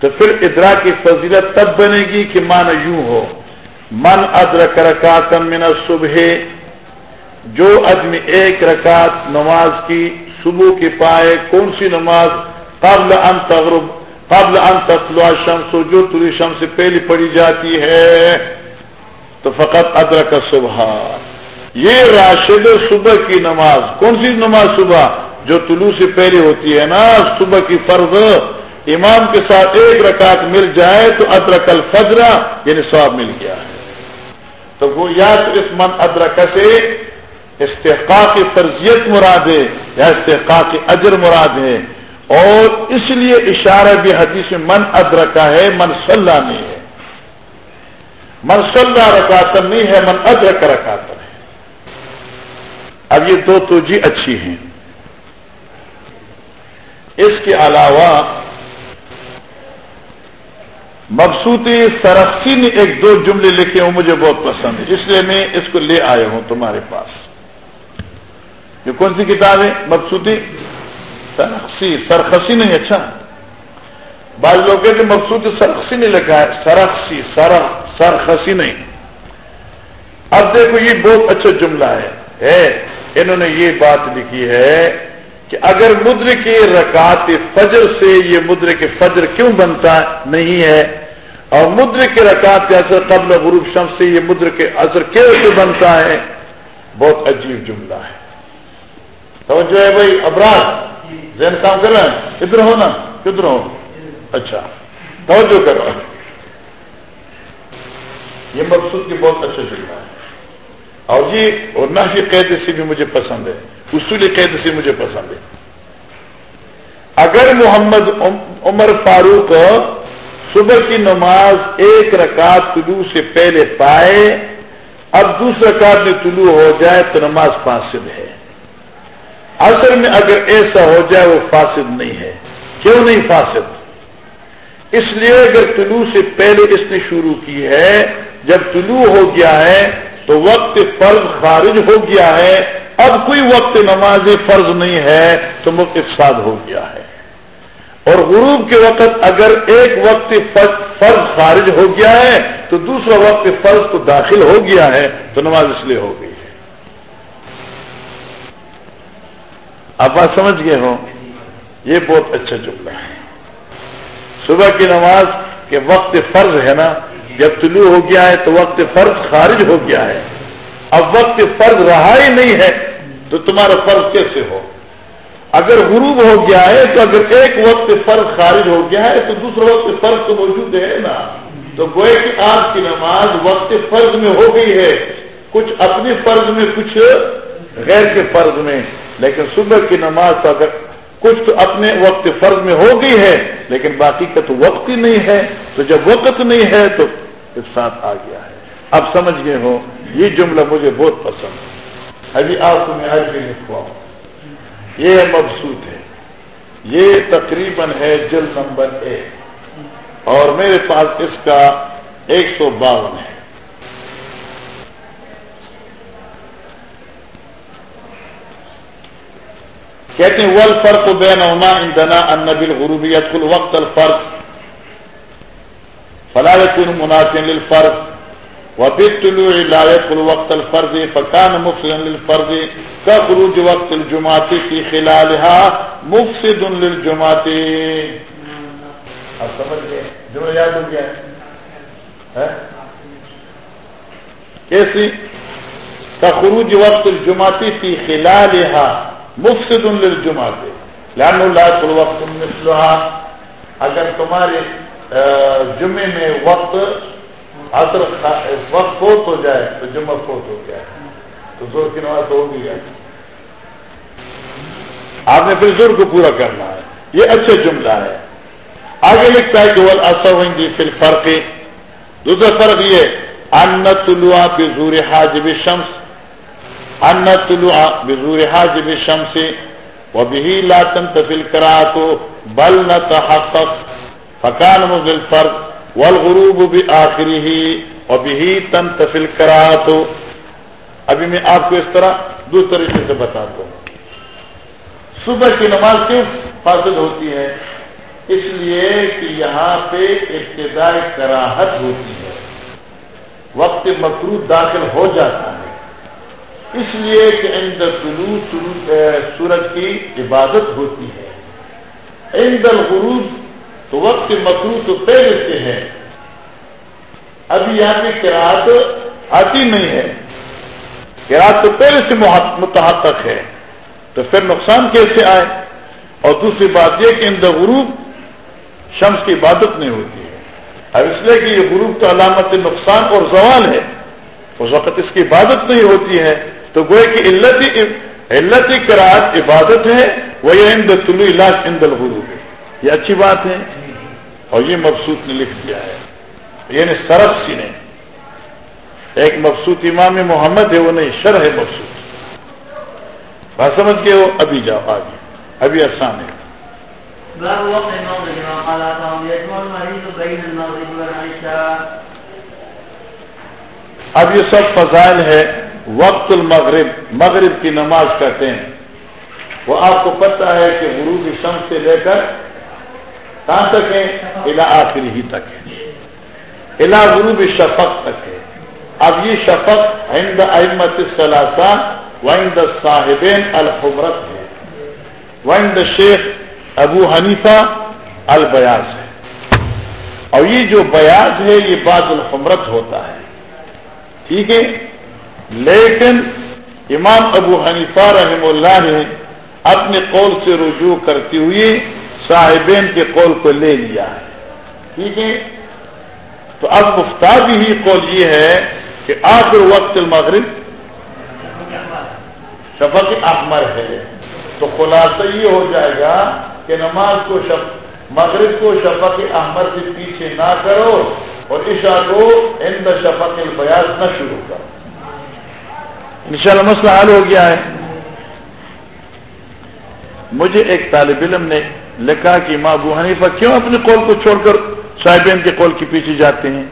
تو پھر ادرا کی فضیلت تب بنے گی کہ مان یوں ہو۔ من ادرک رکاتن من صبح جو آدمی ایک رکعت نماز کی صبح کی پائے کون سی نماز؟ قبل ان تغرب، قبل ان تطلع شمس جو تری شمس سے پہلی پڑی جاتی ہے، تو فقط ادرک صبح۔ یہ راشد صبح کی نماز، کون سی نماز صبح؟ جو طلوع سے پہلے ہوتی ہے نا، صبح کی فرض امام کے ساتھ ایک رکعت مل جائے تو ادرک الفجرا یعنی سواب مل گیا۔ ہے تو وہ یا تو اس من ادرک سے استحقاق کی فرضیت مراد ہے یا استحقاق اجر مراد ہے۔ اور اس لیے اشارہ بھی حدیث من ادرکا ہے، من صلاح نہیں ہے۔ من صلاح رکاتن نہیں ہے، من ادرک رکاتن ہے۔ اب یہ دو توجہ اچھی ہیں۔ اس کے علاوہ مبسوطی سرخسی نے ایک دو جملے لکھے ہوں، مجھے بہت پسند ہے اس لیے میں اس کو لے آیا ہوں تمہارے پاس۔ یہ کون سی کتاب ہے؟ مبسوطی سرخسی سرخسی نہیں اچھا۔ بعض لوگ کہ مبسوطی سرخسی نہیں لکھا ہے۔ سرخسی سرخ سرخسی نہیں۔ اب دیکھو، یہ بہت اچھا جملہ ہے، انہوں نے یہ بات لکھی ہے۔ کہ اگر مدر کے رکعت فجر سے یہ مدر کے فجر کیوں بنتا نہیں ہے؟ اور مدر کے رکعت اثر قبل غروب شمس سے یہ مدر کے اثر کیسے بنتا ہے؟ بہت عجیب جملہ ہے۔ توجہ ہے بھائی ابراج زین کام کر رہے ہیں؟ کدھر ہو نا؟ کدھر ہو۔ اچھا توجہ کرو یہ مقصود کی بہت اچھا جملہ ہے۔ اور جی اور نہ ہی قید سے بھی مجھے پسند ہے، اصول قید سے مجھے پسند ہے۔ اگر محمد عمر فاروق صبح کی نماز ایک رکعت طلوع سے پہلے پائے، اب دوسرا رکعت میں طلوع ہو جائے تو نماز فاسد ہے۔ اصل میں اگر ایسا ہو جائے وہ فاسد نہیں ہے۔ کیوں نہیں فاسد؟ اس لیے اگر طلوع سے پہلے اس نے شروع کی ہے، جب طلوع ہو گیا ہے تو وقت فرض خارج ہو گیا ہے۔ اب کوئی وقت نماز فرض نہیں ہے تو مقصاد ہو گیا ہے۔ اور غروب کے وقت اگر ایک وقت فرض خارج ہو گیا ہے تو دوسرا وقت فرض تو داخل ہو گیا ہے تو نماز اس لیے ہو گئی ہے۔ آپ بات سمجھ گئے ہو یہ بہت اچھا جملہ ہے۔ صبح کی نماز کے وقت فرض ہے نا جب طلوع ہو گیا ہے تو وقت فرض خارج ہو گیا ہے۔ اب وقت فرض رہا ہی نہیں ہے تو تمہارا فرض کیسے ہو؟ اگر غروب ہو گیا ہے تو اگر ایک وقت فرض خارج ہو گیا ہے تو دوسرا وقت فرض تو موجود ہے نا۔ تو گوئے کہ آج کی نماز وقت فرض میں ہو گئی ہے۔ کچھ اپنے فرض میں، کچھ غیر کے فرض میں۔ لیکن صبح کی نماز تو اگر کچھ تو اپنے وقت فرض میں ہو گئی ہے، لیکن باقی کا تو وقت ہی نہیں ہے۔ تو جب وقت نہیں ہے تو ساتھ آ گیا ہے۔ اب سمجھ گئے ہو یہ جملہ مجھے بہت پسند ہے۔ ابھی آپ کو میں آج بھی لکھواؤں۔ یہ مبسوط ہے۔ یہ تقریباً ہے جلد نمبر ایک۔ اور میرے پاس اس کا ایک سو باون ہے۔ کہتے ہیں ول فرق بے نما اندنا ان نبل غروبیت کل وقت الفرق۔ فلاح کن مناسب الفرق وبت لا يدخل وقت الفرض فكان مفسدا للفرض. كخروج وقت الجمعة في خلالها مفسد للجمعة. اب سمجھ گئے؟ جمعہ یاد ہو گیا؟ کیسی؟ كخروج وقت الجمعة في خلالها مفسد للجمعة. لأنه لا يدخل وقت مثلها. اگر تمہارے جمعے میں وقت اثر وقت فوت ہو جائے تو جمعہ فوت ہو گیا۔ تو زور کی نماز ہو گئی۔ آپ نے پھر زور کو پورا کرنا ہے۔ یہ اچھا جملہ ہے۔ آگے لکھتا ہے کہ وہ اثر ہوئیں گی پھر فرق دوسرا فرق یہ ان طلوع بزور حاجب شمس ان طلوع بزور حاجب شمس وہ بھی لاتن تفل کرا تو بل نہ فکان مزل فرق والغروب بھی آخری ہی اور بھی تن تفل کرا تو ابھی میں آپ کو اس طرح دو طریقے سے بتاتا ہوں. صبح کی نماز کیوں فاصل ہوتی ہے؟ اس لیے کہ یہاں پہ ابتدائی کراہت ہوتی ہے. وقت مکرو داخل ہو جاتا ہے. اس لیے کہ طلوع سورج کی عبادت ہوتی ہے. الغروب تو وقت مکرو تو پہلے سے ہے ابھی یہاں پہ کراط آتی نہیں ہے۔ کراط تو پہلے سے متحق ہے۔ تو پھر نقصان کیسے آئے؟ اور دوسری بات یہ کہ ان غروب شمس کی عبادت نہیں ہوتی ہے۔ اب اس لیے کہ یہ غروب تو علامت نقصان اور زوال ہے۔ اس وقت اس کی عبادت نہیں ہوتی ہے۔ تو گوئے کہ علت علت کراط عبادت ہے۔ وہ یہ ان طلوع علاج ان الغروب۔ ہے یہ اچھی بات ہے اور یہ مبسوط نے لکھ دیا ہے یعنی سرف سی نے ایک مبسوط امام محمد ہے وہ نہیں شر ہے مبسوط۔ بات سمجھ کے وہ ابھی جاؤ آگے۔ ابھی آسان ہے۔ اب یہ سب فضائل ہے وقت المغرب مغرب کی نماز کہتے ہیں۔ وہ آپ کو پتہ ہے کہ غروب شمس سے لے کر کہاں تک ہے الا آخری ہی تک ہے۔ الا غروب شفق تک ہے۔ اب یہ شفق ہند احمد ثلاثہ وائند صاحبین الحمرت ہے۔ وائند شیخ ابو حنیفہ البیاض ہے۔ اور یہ جو بیاض ہے، یہ بعض الحمرت ہوتا ہے۔ ٹھیک ہے؟ لیکن امام ابو حنیفہ رحم اللہ نے اپنے قول سے رجوع کرتے ہوئے صاحبین کے قول کو لے لیا۔ ہے ٹھیک ہے۔ تو اب مفتابی ہی قول یہ ہے کہ آخر وقت المغرب شفق احمر ہے۔ تو خلاصہ یہ ہو جائے گا کہ نماز کو شف مغرب کو شفق احمر سے پیچھے نہ کرو اور عشاء کو اند شفق البیاض نہ شروع کرو۔ انشاءاللہ مسئلہ حل ہو گیا ہے۔ مجھے ایک طالب علم نے لکھا کہ ماں ابو حنیفہ کیوں اپنے قول کو چھوڑ کر صاحبین کے قول کے پیچھے جاتے ہیں؟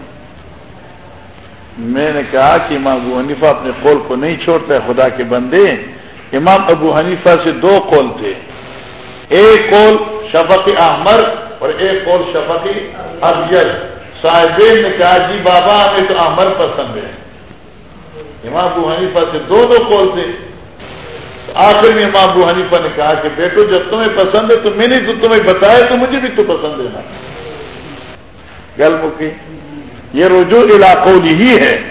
میں نے کہا کہ امام ابو حنیفہ اپنے قول کو نہیں چھوڑتا خدا کے بندے۔ امام ابو حنیفہ سے دو قول تھے۔ ایک قول شفقی احمر اور ایک قول شفقی ابیل صاحبین نے کہا جی بابا، ہمیں تو احمر پسند ہے۔ امام ابو حنیفہ سے دو دو قول تھے۔ آخر میں امام ابو حنیفہ نے کہا کہ بیٹو، جب تمہیں پسند ہے تو میں نے تو تمہیں بتایا تو مجھے بھی تو پسند ہے نا۔ گل مکی۔ یہ رجوع علاقوں ہی ہے۔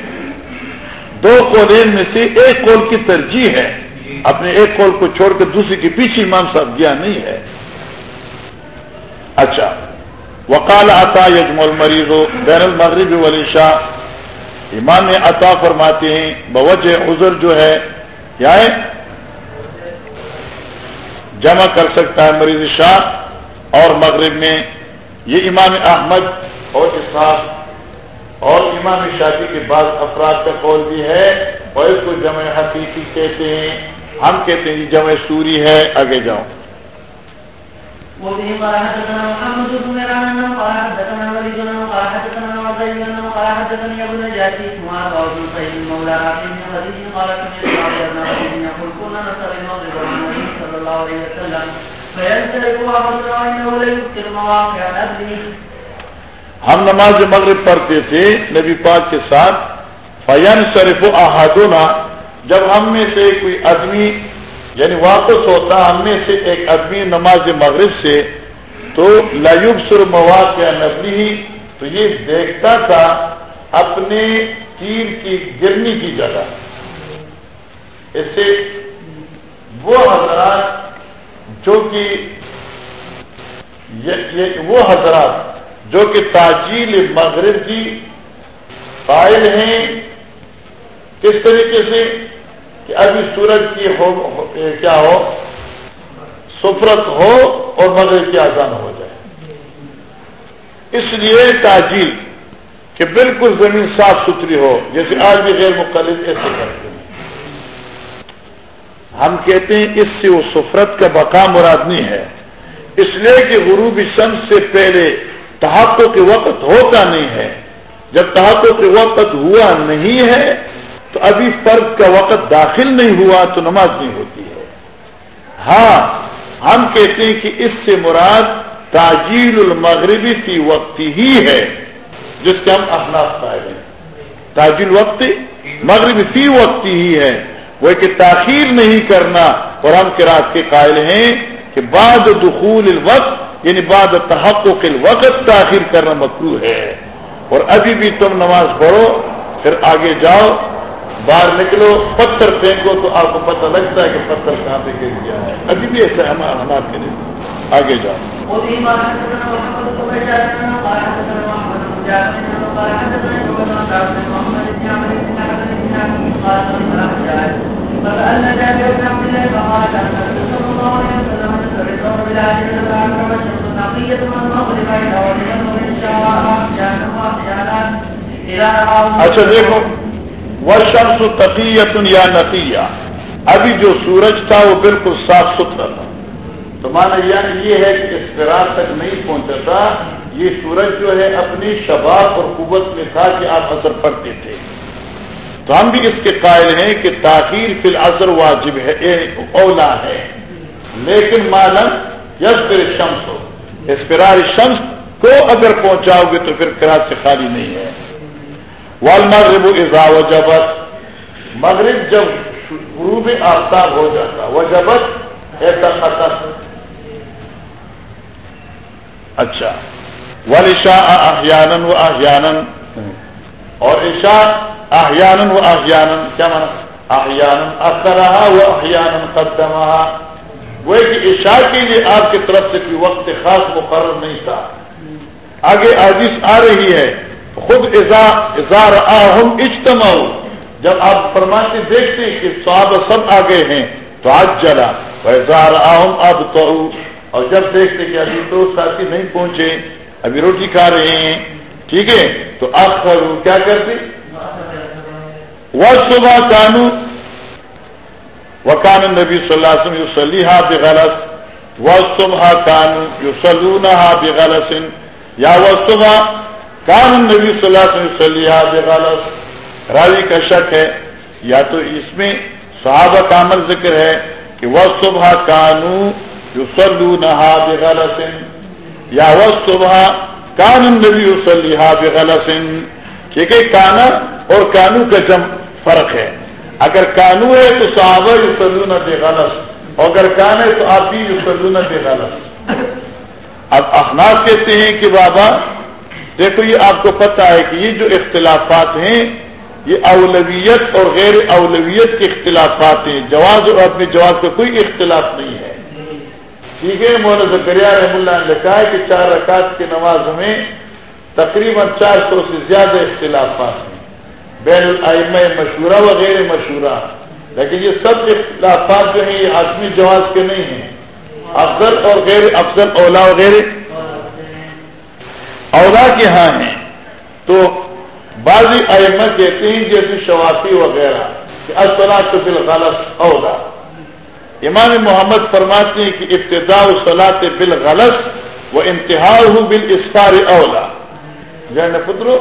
دو قولین میں سے ایک قول کی ترجیح ہے۔ اپنے ایک قول کو چھوڑ کر دوسری کے پیچھے امام صاحب گیا نہیں ہے۔ اچھا۔ وکال عطا یجم المریض بین المغرب ولی شاہ امام عطا فرماتے ہیں، بوجہ عذر جو ہے یا جمع کر سکتا ہے مریض شاہ اور مغرب میں۔ یہ امام احمد اور اسحاق اور امام شادی کے بعد افراد کا قول بھی ہے۔ اور اس کو جمع حقیقی کہتے ہیں۔ ہم کہتے ہیں جمع سوری ہے۔ آگے جاؤ۔ وبه الله عليه وسلم فينسلك وابصر انه لا يذكر مواقع نبله ہم نماز مغرب پڑھتے تھے، نبی پاک کے ساتھ فین شریف و احادونا جب ہم میں سے کوئی آدمی یعنی واپس ہوتا، ہم میں سے ایک آدمی نماز مغرب سے، تو لایوب سر مواد یا نبی تو یہ دیکھتا تھا اپنے تیر کی گرنی کی جگہ۔ اس سے وہ حضرات جو کہ وہ حضرات جو کہ تاجیل مغرب کی قائل ہیں، کس طریقے سے؟ کہ ابھی سورج کی ہو کیا ہو؟ سفرت ہو اور مغرب کی آزان ہو جائے۔ اس لیے تاجیل کہ بالکل زمین صاف ستھری ہو، جیسے آج بھی غیر مختلف ایسے کرتے ہیں۔ ہم کہتے ہیں اس سے وہ سفرت کا بقا مراد نہیں ہے۔ اس لیے کہ غروبی شمس سے پہلے تحقوں کے وقت ہوتا نہیں ہے۔ جب تحقوں کے وقت ہوا نہیں ہے، تو ابھی فرض کا وقت داخل نہیں ہوا تو نماز نہیں ہوتی ہے۔ ہاں ہم کہتے ہیں کہ اس سے مراد تاجیل المغربی کی وقت ہی ہے، جس کے ہم احناف پائے ہیں۔ تاجیل وقت مغربی فی وقت ہی ہے۔ وہ کہ تاخیر نہیں کرنا اور ہم کراط کے قائل ہیں کہ بعد دخول الوقت یعنی بعد تحقق الوقت تاخیر کرنا مکرو ہے۔ اور ابھی بھی تم نماز پڑھو، پھر آگے جاؤ، باہر نکلو، پتھر پھینکو تو آپ کو پتہ لگتا ہے کہ پتھر کہاں پہ گر گیا ہے۔ ابھی بھی ایسا ہمارا حالات کے لیے آگے جاؤ۔ اچھا دیکھو وہ شخص تقیت یا نتیہ ابھی جو سورج تھا، وہ بالکل صاف ستھرا تھا۔ تو مانا یعنی یہ ہے کہ اس تک نہیں پہنچا تھا، یہ سورج جو ہے اپنی شباب اور قوت میں تھا کہ آپ اثر پڑتے تھے۔ تو ہم بھی اس کے قائل ہیں کہ تاخیر فی الحضر واجب ہے اولا ہے۔ لیکن مانن یس پھر شمس ہو۔ اس فرار شمس کو اگر پہنچاؤ گے تو پھر کراچ سے خالی نہیں ہے۔ والمغرب اذا وجبت۔ مغرب جب غروب آفتاب ہو جاتا، وجبت ایسا خطر اچھا۔ والشاء احیانا و احیانا اور عشاء احیانا و احیانا کیا مانا احیانا اکرہا و احیانا قدمہا وہ کہ عشاء کے لیے آپ کی طرف سے کوئی وقت خاص مقرر نہیں تھا. آگے عادث آ رہی ہے. خود اظہار آہم اجتماع جب آپ فرماتے دیکھتے کہ صحابہ سب آگے ہیں، تو آج چلا اظہار آہم اب تو اور جب دیکھتے کہ ابھی تو ساتھی نہیں پہنچے، ابھی روٹی کھا رہے ہیں، ٹھیک ہے؟ تو آپ کیا کرتے؟ وہ صبح کانو وکان نبی صلی اللہ علیہ وسلم یو بغلط و صبح کانو یو سلونہ بغلط یا وہ صبح کان نبی صلی اللہ علیہ وسلم غلط راوی کا شک ہے، یا تو اس میں صحابہ کا عمل ذکر ہے کہ وہ صبح کانو جو سلو نہا بغلط یا وہ صبح کان نبی صلیحا بغلط ٹھیک ہے کانا اور کانو کا جم فرق ہے۔ اگر کانو ہے تو صحابہ یو سلو بے غلط اور اگر کان ہے تو آپ بھی یو بے غلط۔ اب احناف کہتے ہیں کہ بابا، دیکھو یہ آپ کو پتا ہے کہ یہ جو اختلافات ہیں، یہ اولویت اور غیر اولویت کے اختلافات ہیں۔ جواز اور اپنے جواز کا کوئی اختلاف نہیں ہے۔ ٹھیک ہے، مولانا زکریہ رحم اللہ نے لکھا ہے کہ چار رکعت کی نماز میں تقریباً چار سو سے زیادہ اختلافات ہیں۔ بین العم مشورہ و غیر مشورہ لیکن یہ سب اختلافات جو ہیں، یہ آدمی جواز کے نہیں ہیں۔ افضل اور غیر افضل اولا وغیرہ اولا کے ہاں ہیں۔ تو بعضی ائمہ کہتے ہیں جیسے شوافی وغیرہ کہ اصلاح تو بالغلط اولا۔ امام محمد فرماتے ہیں کہ ابتدا صلاح بالغلط وہ انتہا ہوں بال اسفار اولا جان پترو،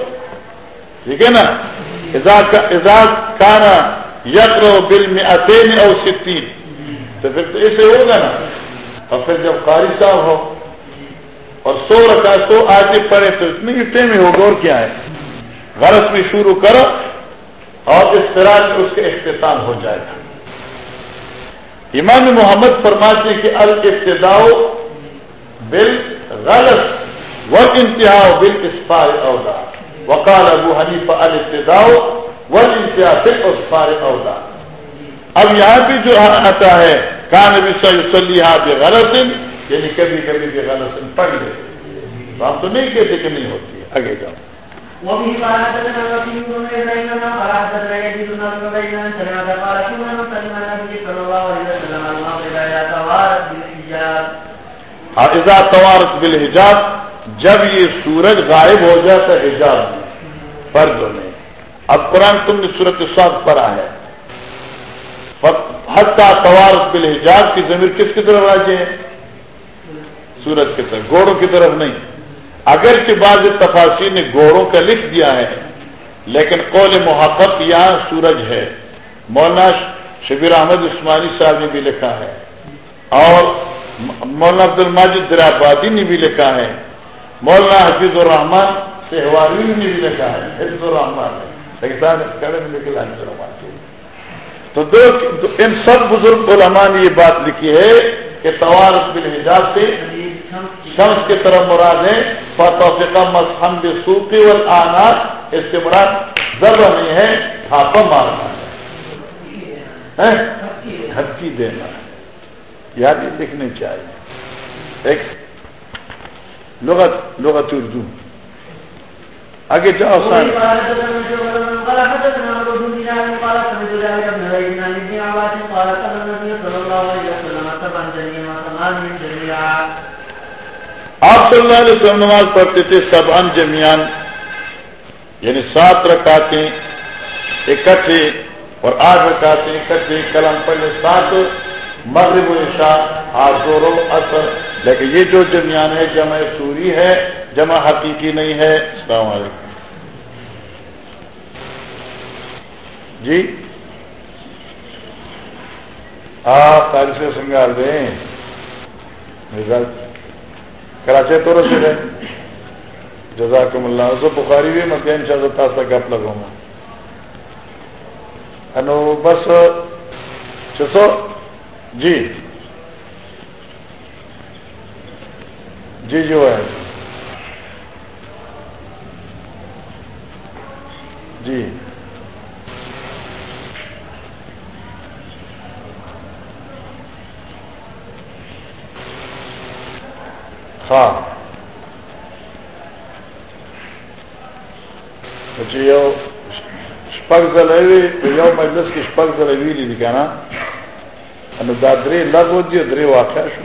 ٹھیک ہے نا؟ اعزاز کانا یقر بل میں اتین اور ستین تو پھر تو ایسے ہوگا نا اور پھر جب قاری صاحب ہو اور سو رکھا سو آگے پڑے تو اتنے اٹھے میں ہوگا، اور کیا ہے؟ غرض میں شروع کرو اور اس طرح سے اس کے اختتام ہو جائے گا۔ امام محمد فرماتے کہ الابتداء بل غلط و انتہا بل اسفار اولا وقال ابو حنیفہ الابتداء و انتہا بل اسفار اولا اب یہاں بھی جو آتا ہے کان بھی سلیحا بے غلط یعنی کبھی کبھی بھی غلط پڑھ لے۔ تو تو نہیں کہتے کہ نہیں ہوتی ہے آگے جاؤ۔ وفي قال حدثنا وكيل بن ابراهيم قال حدثنا يزيد بن ابي بين سمعت قال كنا نسلم النبي صلى الله عليه وسلم المغرب الى توارت بالحجاب۔ اذا توارت بالحجاب جب یہ سورج غائب ہو جاتا ہے حجاب میں فرد میں۔ اب قرآن تم نے صورت صاف پڑھا ہے۔ حتہ توارت بالحجاب کی زمین کس کی طرف راجے ہیں سورج کی طرف گوڑوں کی طرف نہیں۔ اگر کے بعض تفاصیر نے گوڑوں کا لکھ دیا ہے، لیکن قول محقق یہاں سورج ہے۔ مولانا شبیر احمد عثمانی صاحب نے بھی لکھا ہے۔ اور مولانا عبد الماجد درآبادی نے بھی لکھا ہے۔ مولانا حفیظ الرحمان سہواری نے بھی لکھا ہے، حفیظ الرحمان تو دو ان سب بزرگ علماء نے یہ بات لکھی ہے کہ توارت بن سے شمس کی طرف مراد ہے فتوفقہ مسحم سوکھی اور آنا اس سے مراد ضرب نہیں ہے ہاتھوں مارنا ہے۔ ہتھی دینا یاد یہ لکھنے چاہیے۔ ایک لغت لغت اردو. آگے جاؤ سان آپ صلی اللہ علیہ وسلم نماز پڑھتے تھے سب ان جمیان یعنی سات رکاتے اکٹھے اور آٹھ رکاتے اکٹھے کلم پڑھے سات مغرب و عشاء آزور اثر لیکن یہ جو جمیان ہے، جمع سوری ہے، جمع حقیقی نہیں ہے۔ السلام علیکم۔ جی؟ آپ تاریخ سنگار دیں۔ کراچی تو رسے گئے جزاکم اللہ۔ سو بخاری بھی میں ان شاء اللہ تک گپ لگاؤں گا انو بس چھ سو؟ جی۔ جی, جی، جو ہے۔ جی۔ ہاں۔ یو شپږ ځلوي په یو مجلس کې شپږ ځلې ویلي دي کنه نو دا درې لغو دي جی، درې واقع شو۔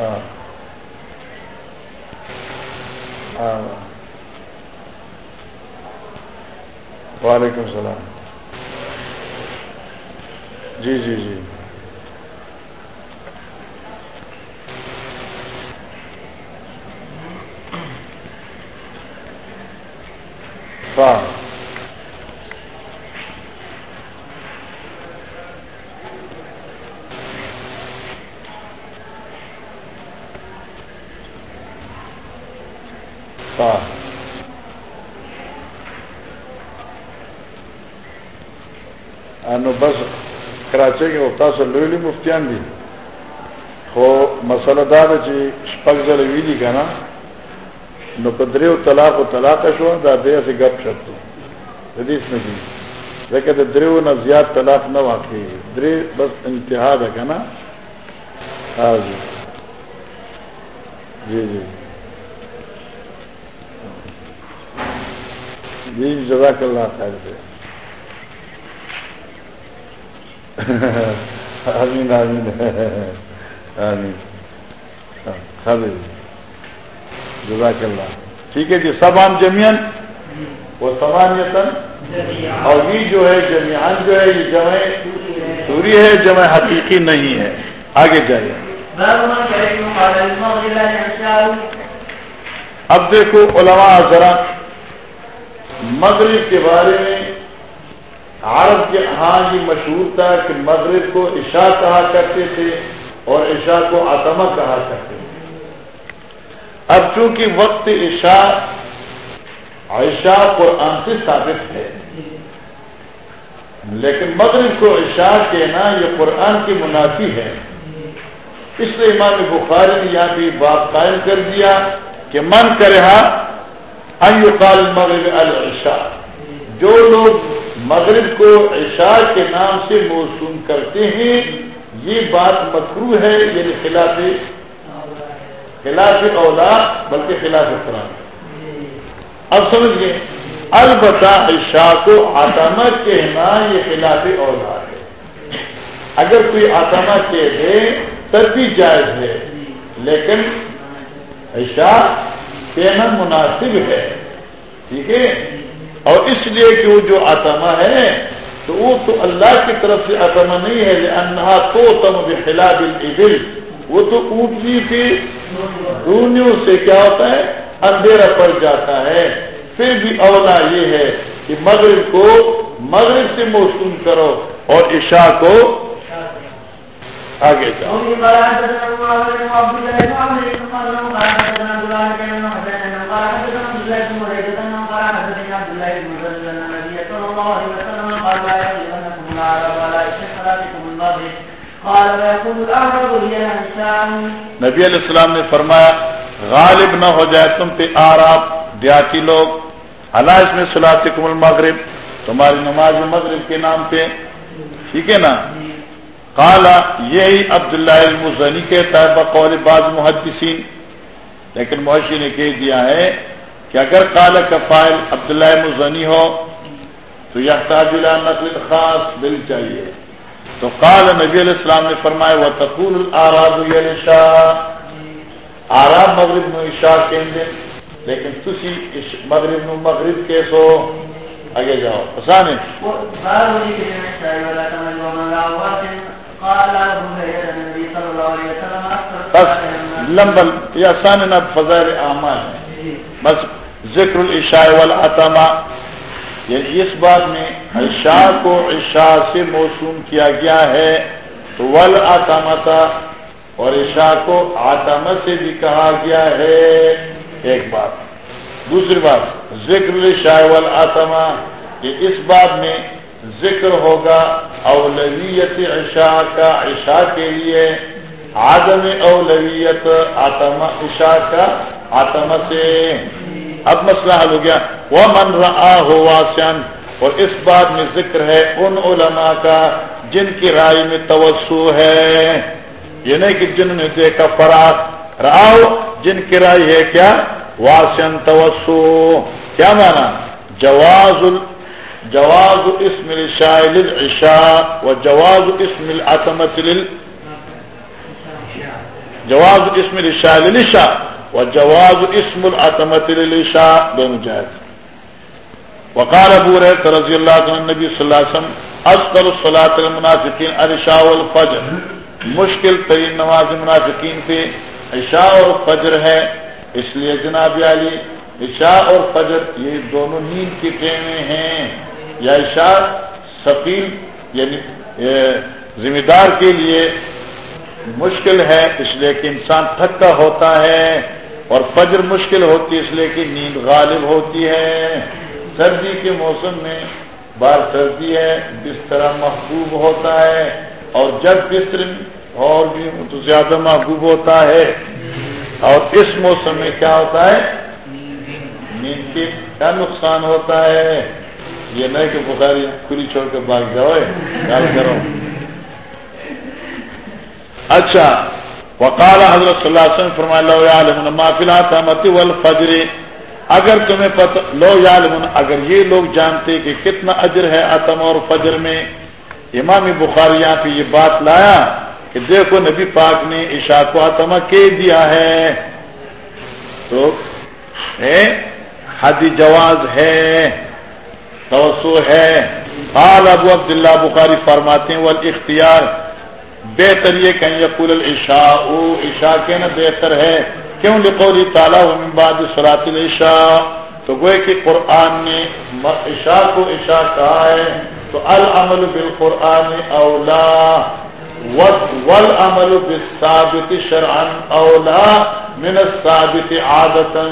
ہاں۔ وعلیکم السلام. جی جی جی. نو بس کراچی کې وتا سره لوی لوی مفتیان دي. خو مسله دا ده چې شپږ ځله ویلي کنه نو پدرے و طلاق و طلاق شو دا دے سے گپ شپ تو حدیث میں جی لیکن درے و نہ زیاد طلاق نہ واقعی درے بس انتہا ہے نا ہاں جی. جی جی. جی جزاک اللہ خیر سے آمین آمین. آمین. خبر جزاک اللہ. ٹھیک ہے جی سب عام جمین وہ سمان اور یہ جو ہے جمیان جو ہے یہ جمع سوری ہے جمع حقیقی نہیں ہے. آگے جائیے. اب دیکھو علماء ذرا مغرب کے بارے میں عرب کے ہاں یہ مشہور تھا کہ مغرب کو عشاء کہا کرتے تھے اور عشاء کو آتما کہا کرتے تھے۔ اب چونکہ وقت عشاء عشاء قرآن سے ثابت ہے۔ لیکن مغرب کو عشاء کہنا یہ قرآن کی منافی ہے۔ اس لیے امام بخاری نے یہاں بھی بات قائم کر دیا کہ من کرے ہاں قال مغرب العشاء۔ جو لوگ مغرب کو عشاء کے نام سے موسوم کرتے ہیں، یہ بات مکرو ہے یعنی خلاف خلاف اولاد بلکہ خلاف قرآن۔ اب سمجھ گئے البتہ عشاء کو آتما کہنا یہ خلاف اولاد ہے۔ اگر کوئی آتما کہہ دے، تب بھی جائز ہے۔ لیکن عشاء کہنا مناسب ہے۔ ٹھیک ہے؟ اور اس لیے کہ وہ جو آتما ہے، تو وہ تو اللہ کی طرف سے آتما نہیں ہے انہا تو تم خلاف البل وہ تو اونٹنی کی دونوں سے کیا ہوتا ہے؟ اندھیرا پڑ جاتا ہے۔ پھر بھی اولا یہ ہے کہ مغرب کو مغرب سے موسوم کرو اور عشاء کو آگے جاؤ۔ نبی علیہ السلام نے فرمایا، غالب نہ ہو جائے تم پہ آراب، دیہاتی لوگ اللہ اس میں سلاط کمل مغرب تمہاری نماز مغرب کے نام پہ۔ ٹھیک ہے نا؟ کالا یہی عبداللہ المزنی کہتا ہے، بقول بعض محدثین۔ لیکن معاشی نے کہہ دیا ہے کہ اگر کالا کا فائل عبداللہ مزنی ہو، تو یہ تاجل نقل خاص بل چاہیے۔ تو کال نبی علیہ السلام نے فرمایا وہ تقول آراب شاہ آراب مغرب میں عشاء کے لیکن تھی مغرب میں مغرب کے سو آگے جاؤ۔ آسان ہے۔ بس لمبل یہ آسان نہ فضائل اعمال۔ ہے بس ذکر العشاء والعتمہ۔ یعنی اس بات میں عشاء کو عشاء سے موسوم کیا گیا ہے۔ تو اور عشاء کو آتما سے بھی کہا گیا ہے۔ ایک بات۔ دوسری بات، ذکر الشاء والعتمہ، کہ اس بات میں ذکر ہوگا اولویت عشاء کا، عشاء کے لیے آدم اولویت آتما عشاء کا آتما سے۔ اب مسئلہ حل ہو گیا۔ وہ من رہا ہو واسن اور اس بات میں ذکر ہے ان علماء کا جن کی رائے میں توسع ہے۔ یہ نہیں کہ جن نے دیکھا فراق راؤ جن کی رائے ہے کیا؟ واسن توسع۔ کیا مانا جواز جواز اسم الشاء للعشاء و جواز اسم العتمت لل جواز اسم الشاء للعشاء۔ و جواز اسم العتمت للعشاء دونوں جائز وقال ابو رحت رضی اللہ عنہ نبی صلی اللہ علیہ وسلم اذکر الصلاة المنافقین العشاء والفجر. مشکل ترین نماز منافقین پہ عشاء اور فجر ہے، اس لیے جناب علی، عشاء اور فجر یہ دونوں نیند کی ٹیمیں ہیں۔ یا عشاء سفیل یعنی ذمہ دار کے لیے مشکل ہے، اس لیے کہ انسان تھکا ہوتا ہے۔ اور فجر مشکل ہوتی ہے اس لیے کہ نیند غالب ہوتی ہے۔ سردی کے موسم میں بار سردی ہے، بستر محبوب ہوتا ہے اور جب بستر اور بھی تو زیادہ محبوب ہوتا ہے۔ اور اس موسم میں کیا ہوتا ہے؟ نیند کے کیا نقصان ہوتا ہے؟ یہ نہیں کہ بخاری کھلی چھوڑ کے بھاگ جاؤ کرو۔ اچھا وقال حضرت صلی اللہ علیہ فرمایا ما فی الحال والفجر۔ اگر تمہیں پتہ لو یعلمون، اگر یہ لوگ جانتے کہ کتنا اجر ہے اتم اور فجر میں۔ امام بخاری یہاں پہ یہ بات لایا کہ دیکھو نبی پاک نے عشاء کو اتما کے دیا ہے۔ تو حدی جواز ہے توسو ہے۔ قال ابو عبداللہ بخاری فرماتے ہیں اختیار بہتر یہ کہیں یقول العشاء او عشاء کے نا بہتر ہے۔ کیوں؟ لقولی تعالیٰ من بعد صلاۃ العشاء۔ تو گوئے کہ قرآن نے عشاء کو عشاء کہا ہے۔ تو العمل بالقرآن اولا والعمل بالثابت شرعا اولا من الثابت عادتا۔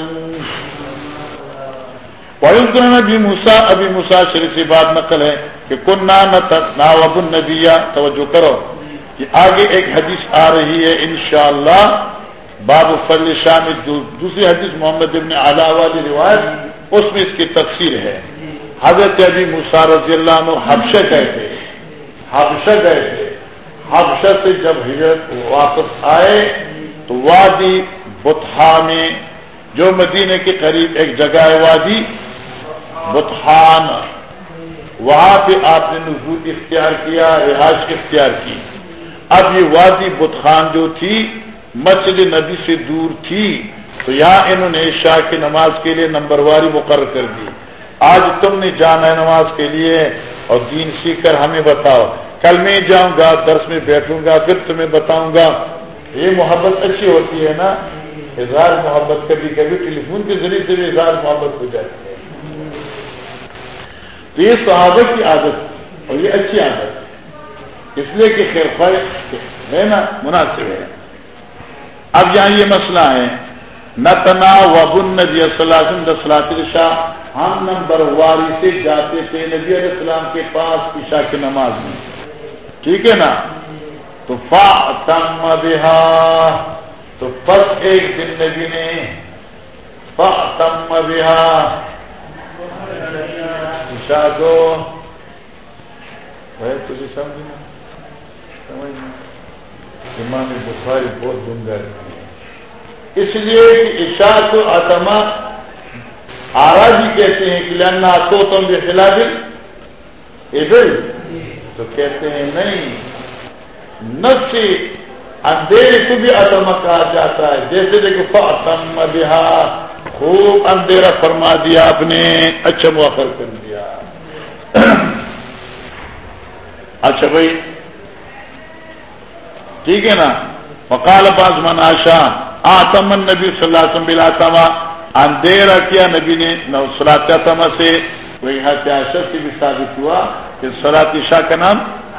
وعندنا نبی موسا ابھی موسا شریف سے بات نقل ہے کہ کن نا وب النبیہ توجہ کرو۔ کہ آگے ایک حدیث آ رہی ہے، انشاءاللہ، باب فل شاہ میں دوسری حدیث محمد ابن علا والی روایت، اس میں اس کی تفسیر ہے۔ حضرت ابھی موسا رضی اللہ عنہ حبشہ گئے تھے۔ حبشہ گئے تھے۔ حبشہ سے جب ہجرت واپس آئے، تو وادی بتہا میں، جو مدینے کے قریب ایک جگہ ہے وادی بتخان وہاں پہ آپ نے نزول اختیار کیا، رہائش اختیار کی۔ اب یہ وادی بتخان جو تھی، مسجد نبی سے دور تھی، تو یہاں انہوں نے شاہ کی نماز کے لیے نمبر واری مقرر کر دی۔ آج تم نے جانا ہے نماز کے لیے اور دین سیکھ کر ہمیں بتاؤ۔ کل میں جاؤں گا، درس میں بیٹھوں گا، پھر تمہیں بتاؤں گا۔ یہ محبت اچھی ہوتی ہے نا؟ اظہار محبت، کبھی کبھی ٹیلی فون کے ذریعے سے بھی اظہار محبت ہو جاتی ہے۔ تو یہ صحابہ کی عادت اور یہ اچھی عادت اس لیے کہ خیر خواہ ہے نا، مناسب ہے۔ اب یہاں یہ مسئلہ ہے۔ نہ تنا وبن نبی صلاحت شاہ ہم نمبر واری سے جاتے تھے نبی علیہ السلام کے پاس عشاء کی نماز میں۔ ٹھیک ہے نا؟ تو فا تم بہا۔ تو پس ایک دن نبی نے فا تم بہا کو۔ تجھے سمجھنا امام بخاری بہت گنگا اس لیے کہ عشاء کو اتما آرا جی کہتے ہیں کہ لنا تو تم بھی خلا دل ادھر تو کہتے ہیں نہیں، نفس اندھیرے کو بھی اتما کہا جاتا ہے۔ جیسے دیکھو فاتم بہا، خوب اندھیرا فرما دیا آپ نے اچھا مواخر کر دیا۔ اچھا بھائی ٹھیک ہے نا؟ وکال باز مناشا آتم نبی صلی اللہ علیہ وسلم تما اندھیرا کیا نبی نے؟ سلاطما سے۔ وہی ہتھیاشر سے بھی ثابت ہوا کہ سلاطی شاہ کا نام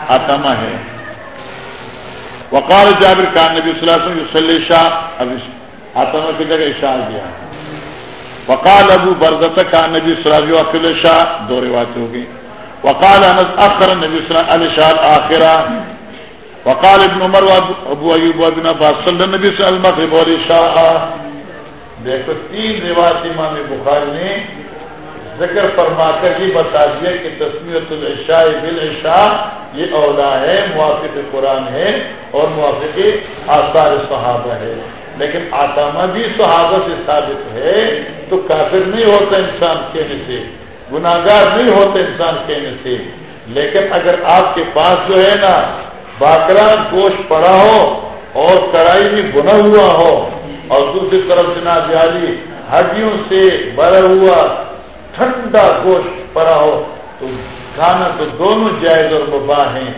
آتما ہے۔ وقال جابر کا نبی صلی اللہ علیہ وسلم شاہ اب آتما کی جگہ شاہ گیا۔ وقال ابو برزت کا نبی صلی اللہ علیہ وسلم شاہ دو روایت ہوگی وقال انس، اخر نبی صلی اللہ علیہ شاہ آخرہ وقال ابن عمر ابو ایوب ابن عباس، صلی اللہ نبی صلی اللہ علیہ وسلم شاہ دیکھو، تین روایت امام بخاری نے ذکر فرما کر یہ بتا دیا کہ تسمیت العشاء بالعشاء، یہ اولا ہے، موافق قرآن ہے اور موافق آثار صحابہ ہے۔ لیکن آتامہ بھی صحابہ سے ثابت ہے، تو کافر نہیں ہوتا انسان کہنے سے گناگار نہیں ہوتا انسان کہنے سے۔ لیکن اگر آپ کے پاس جو ہے نا باکرا گوشت پڑا ہو اور کڑائی میں بنا ہوا ہو اور دوسری طرف جناب جاری ہڈیوں سے بھرا ہوا ٹھنڈا گوشت پڑا ہو، تو کھانا تو دونوں جائز اور وبا ہیں،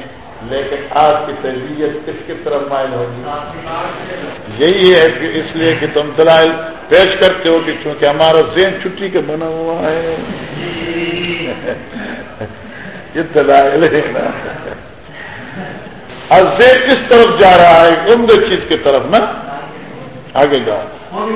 لیکن آپ کی تربیت کس کی طرف مائل ہوگی؟ یہی ہے کہ اس لیے کہ تم دلائل پیش کرتے ہو کہ چونکہ ہمارا ذہن چھٹی کے بنا ہوا ہے۔ یہ دلائل ہے نا۔ اور کس طرف جا رہا ہے؟ عمدہ چیز کی طرف نا؟ آگے جاؤ۔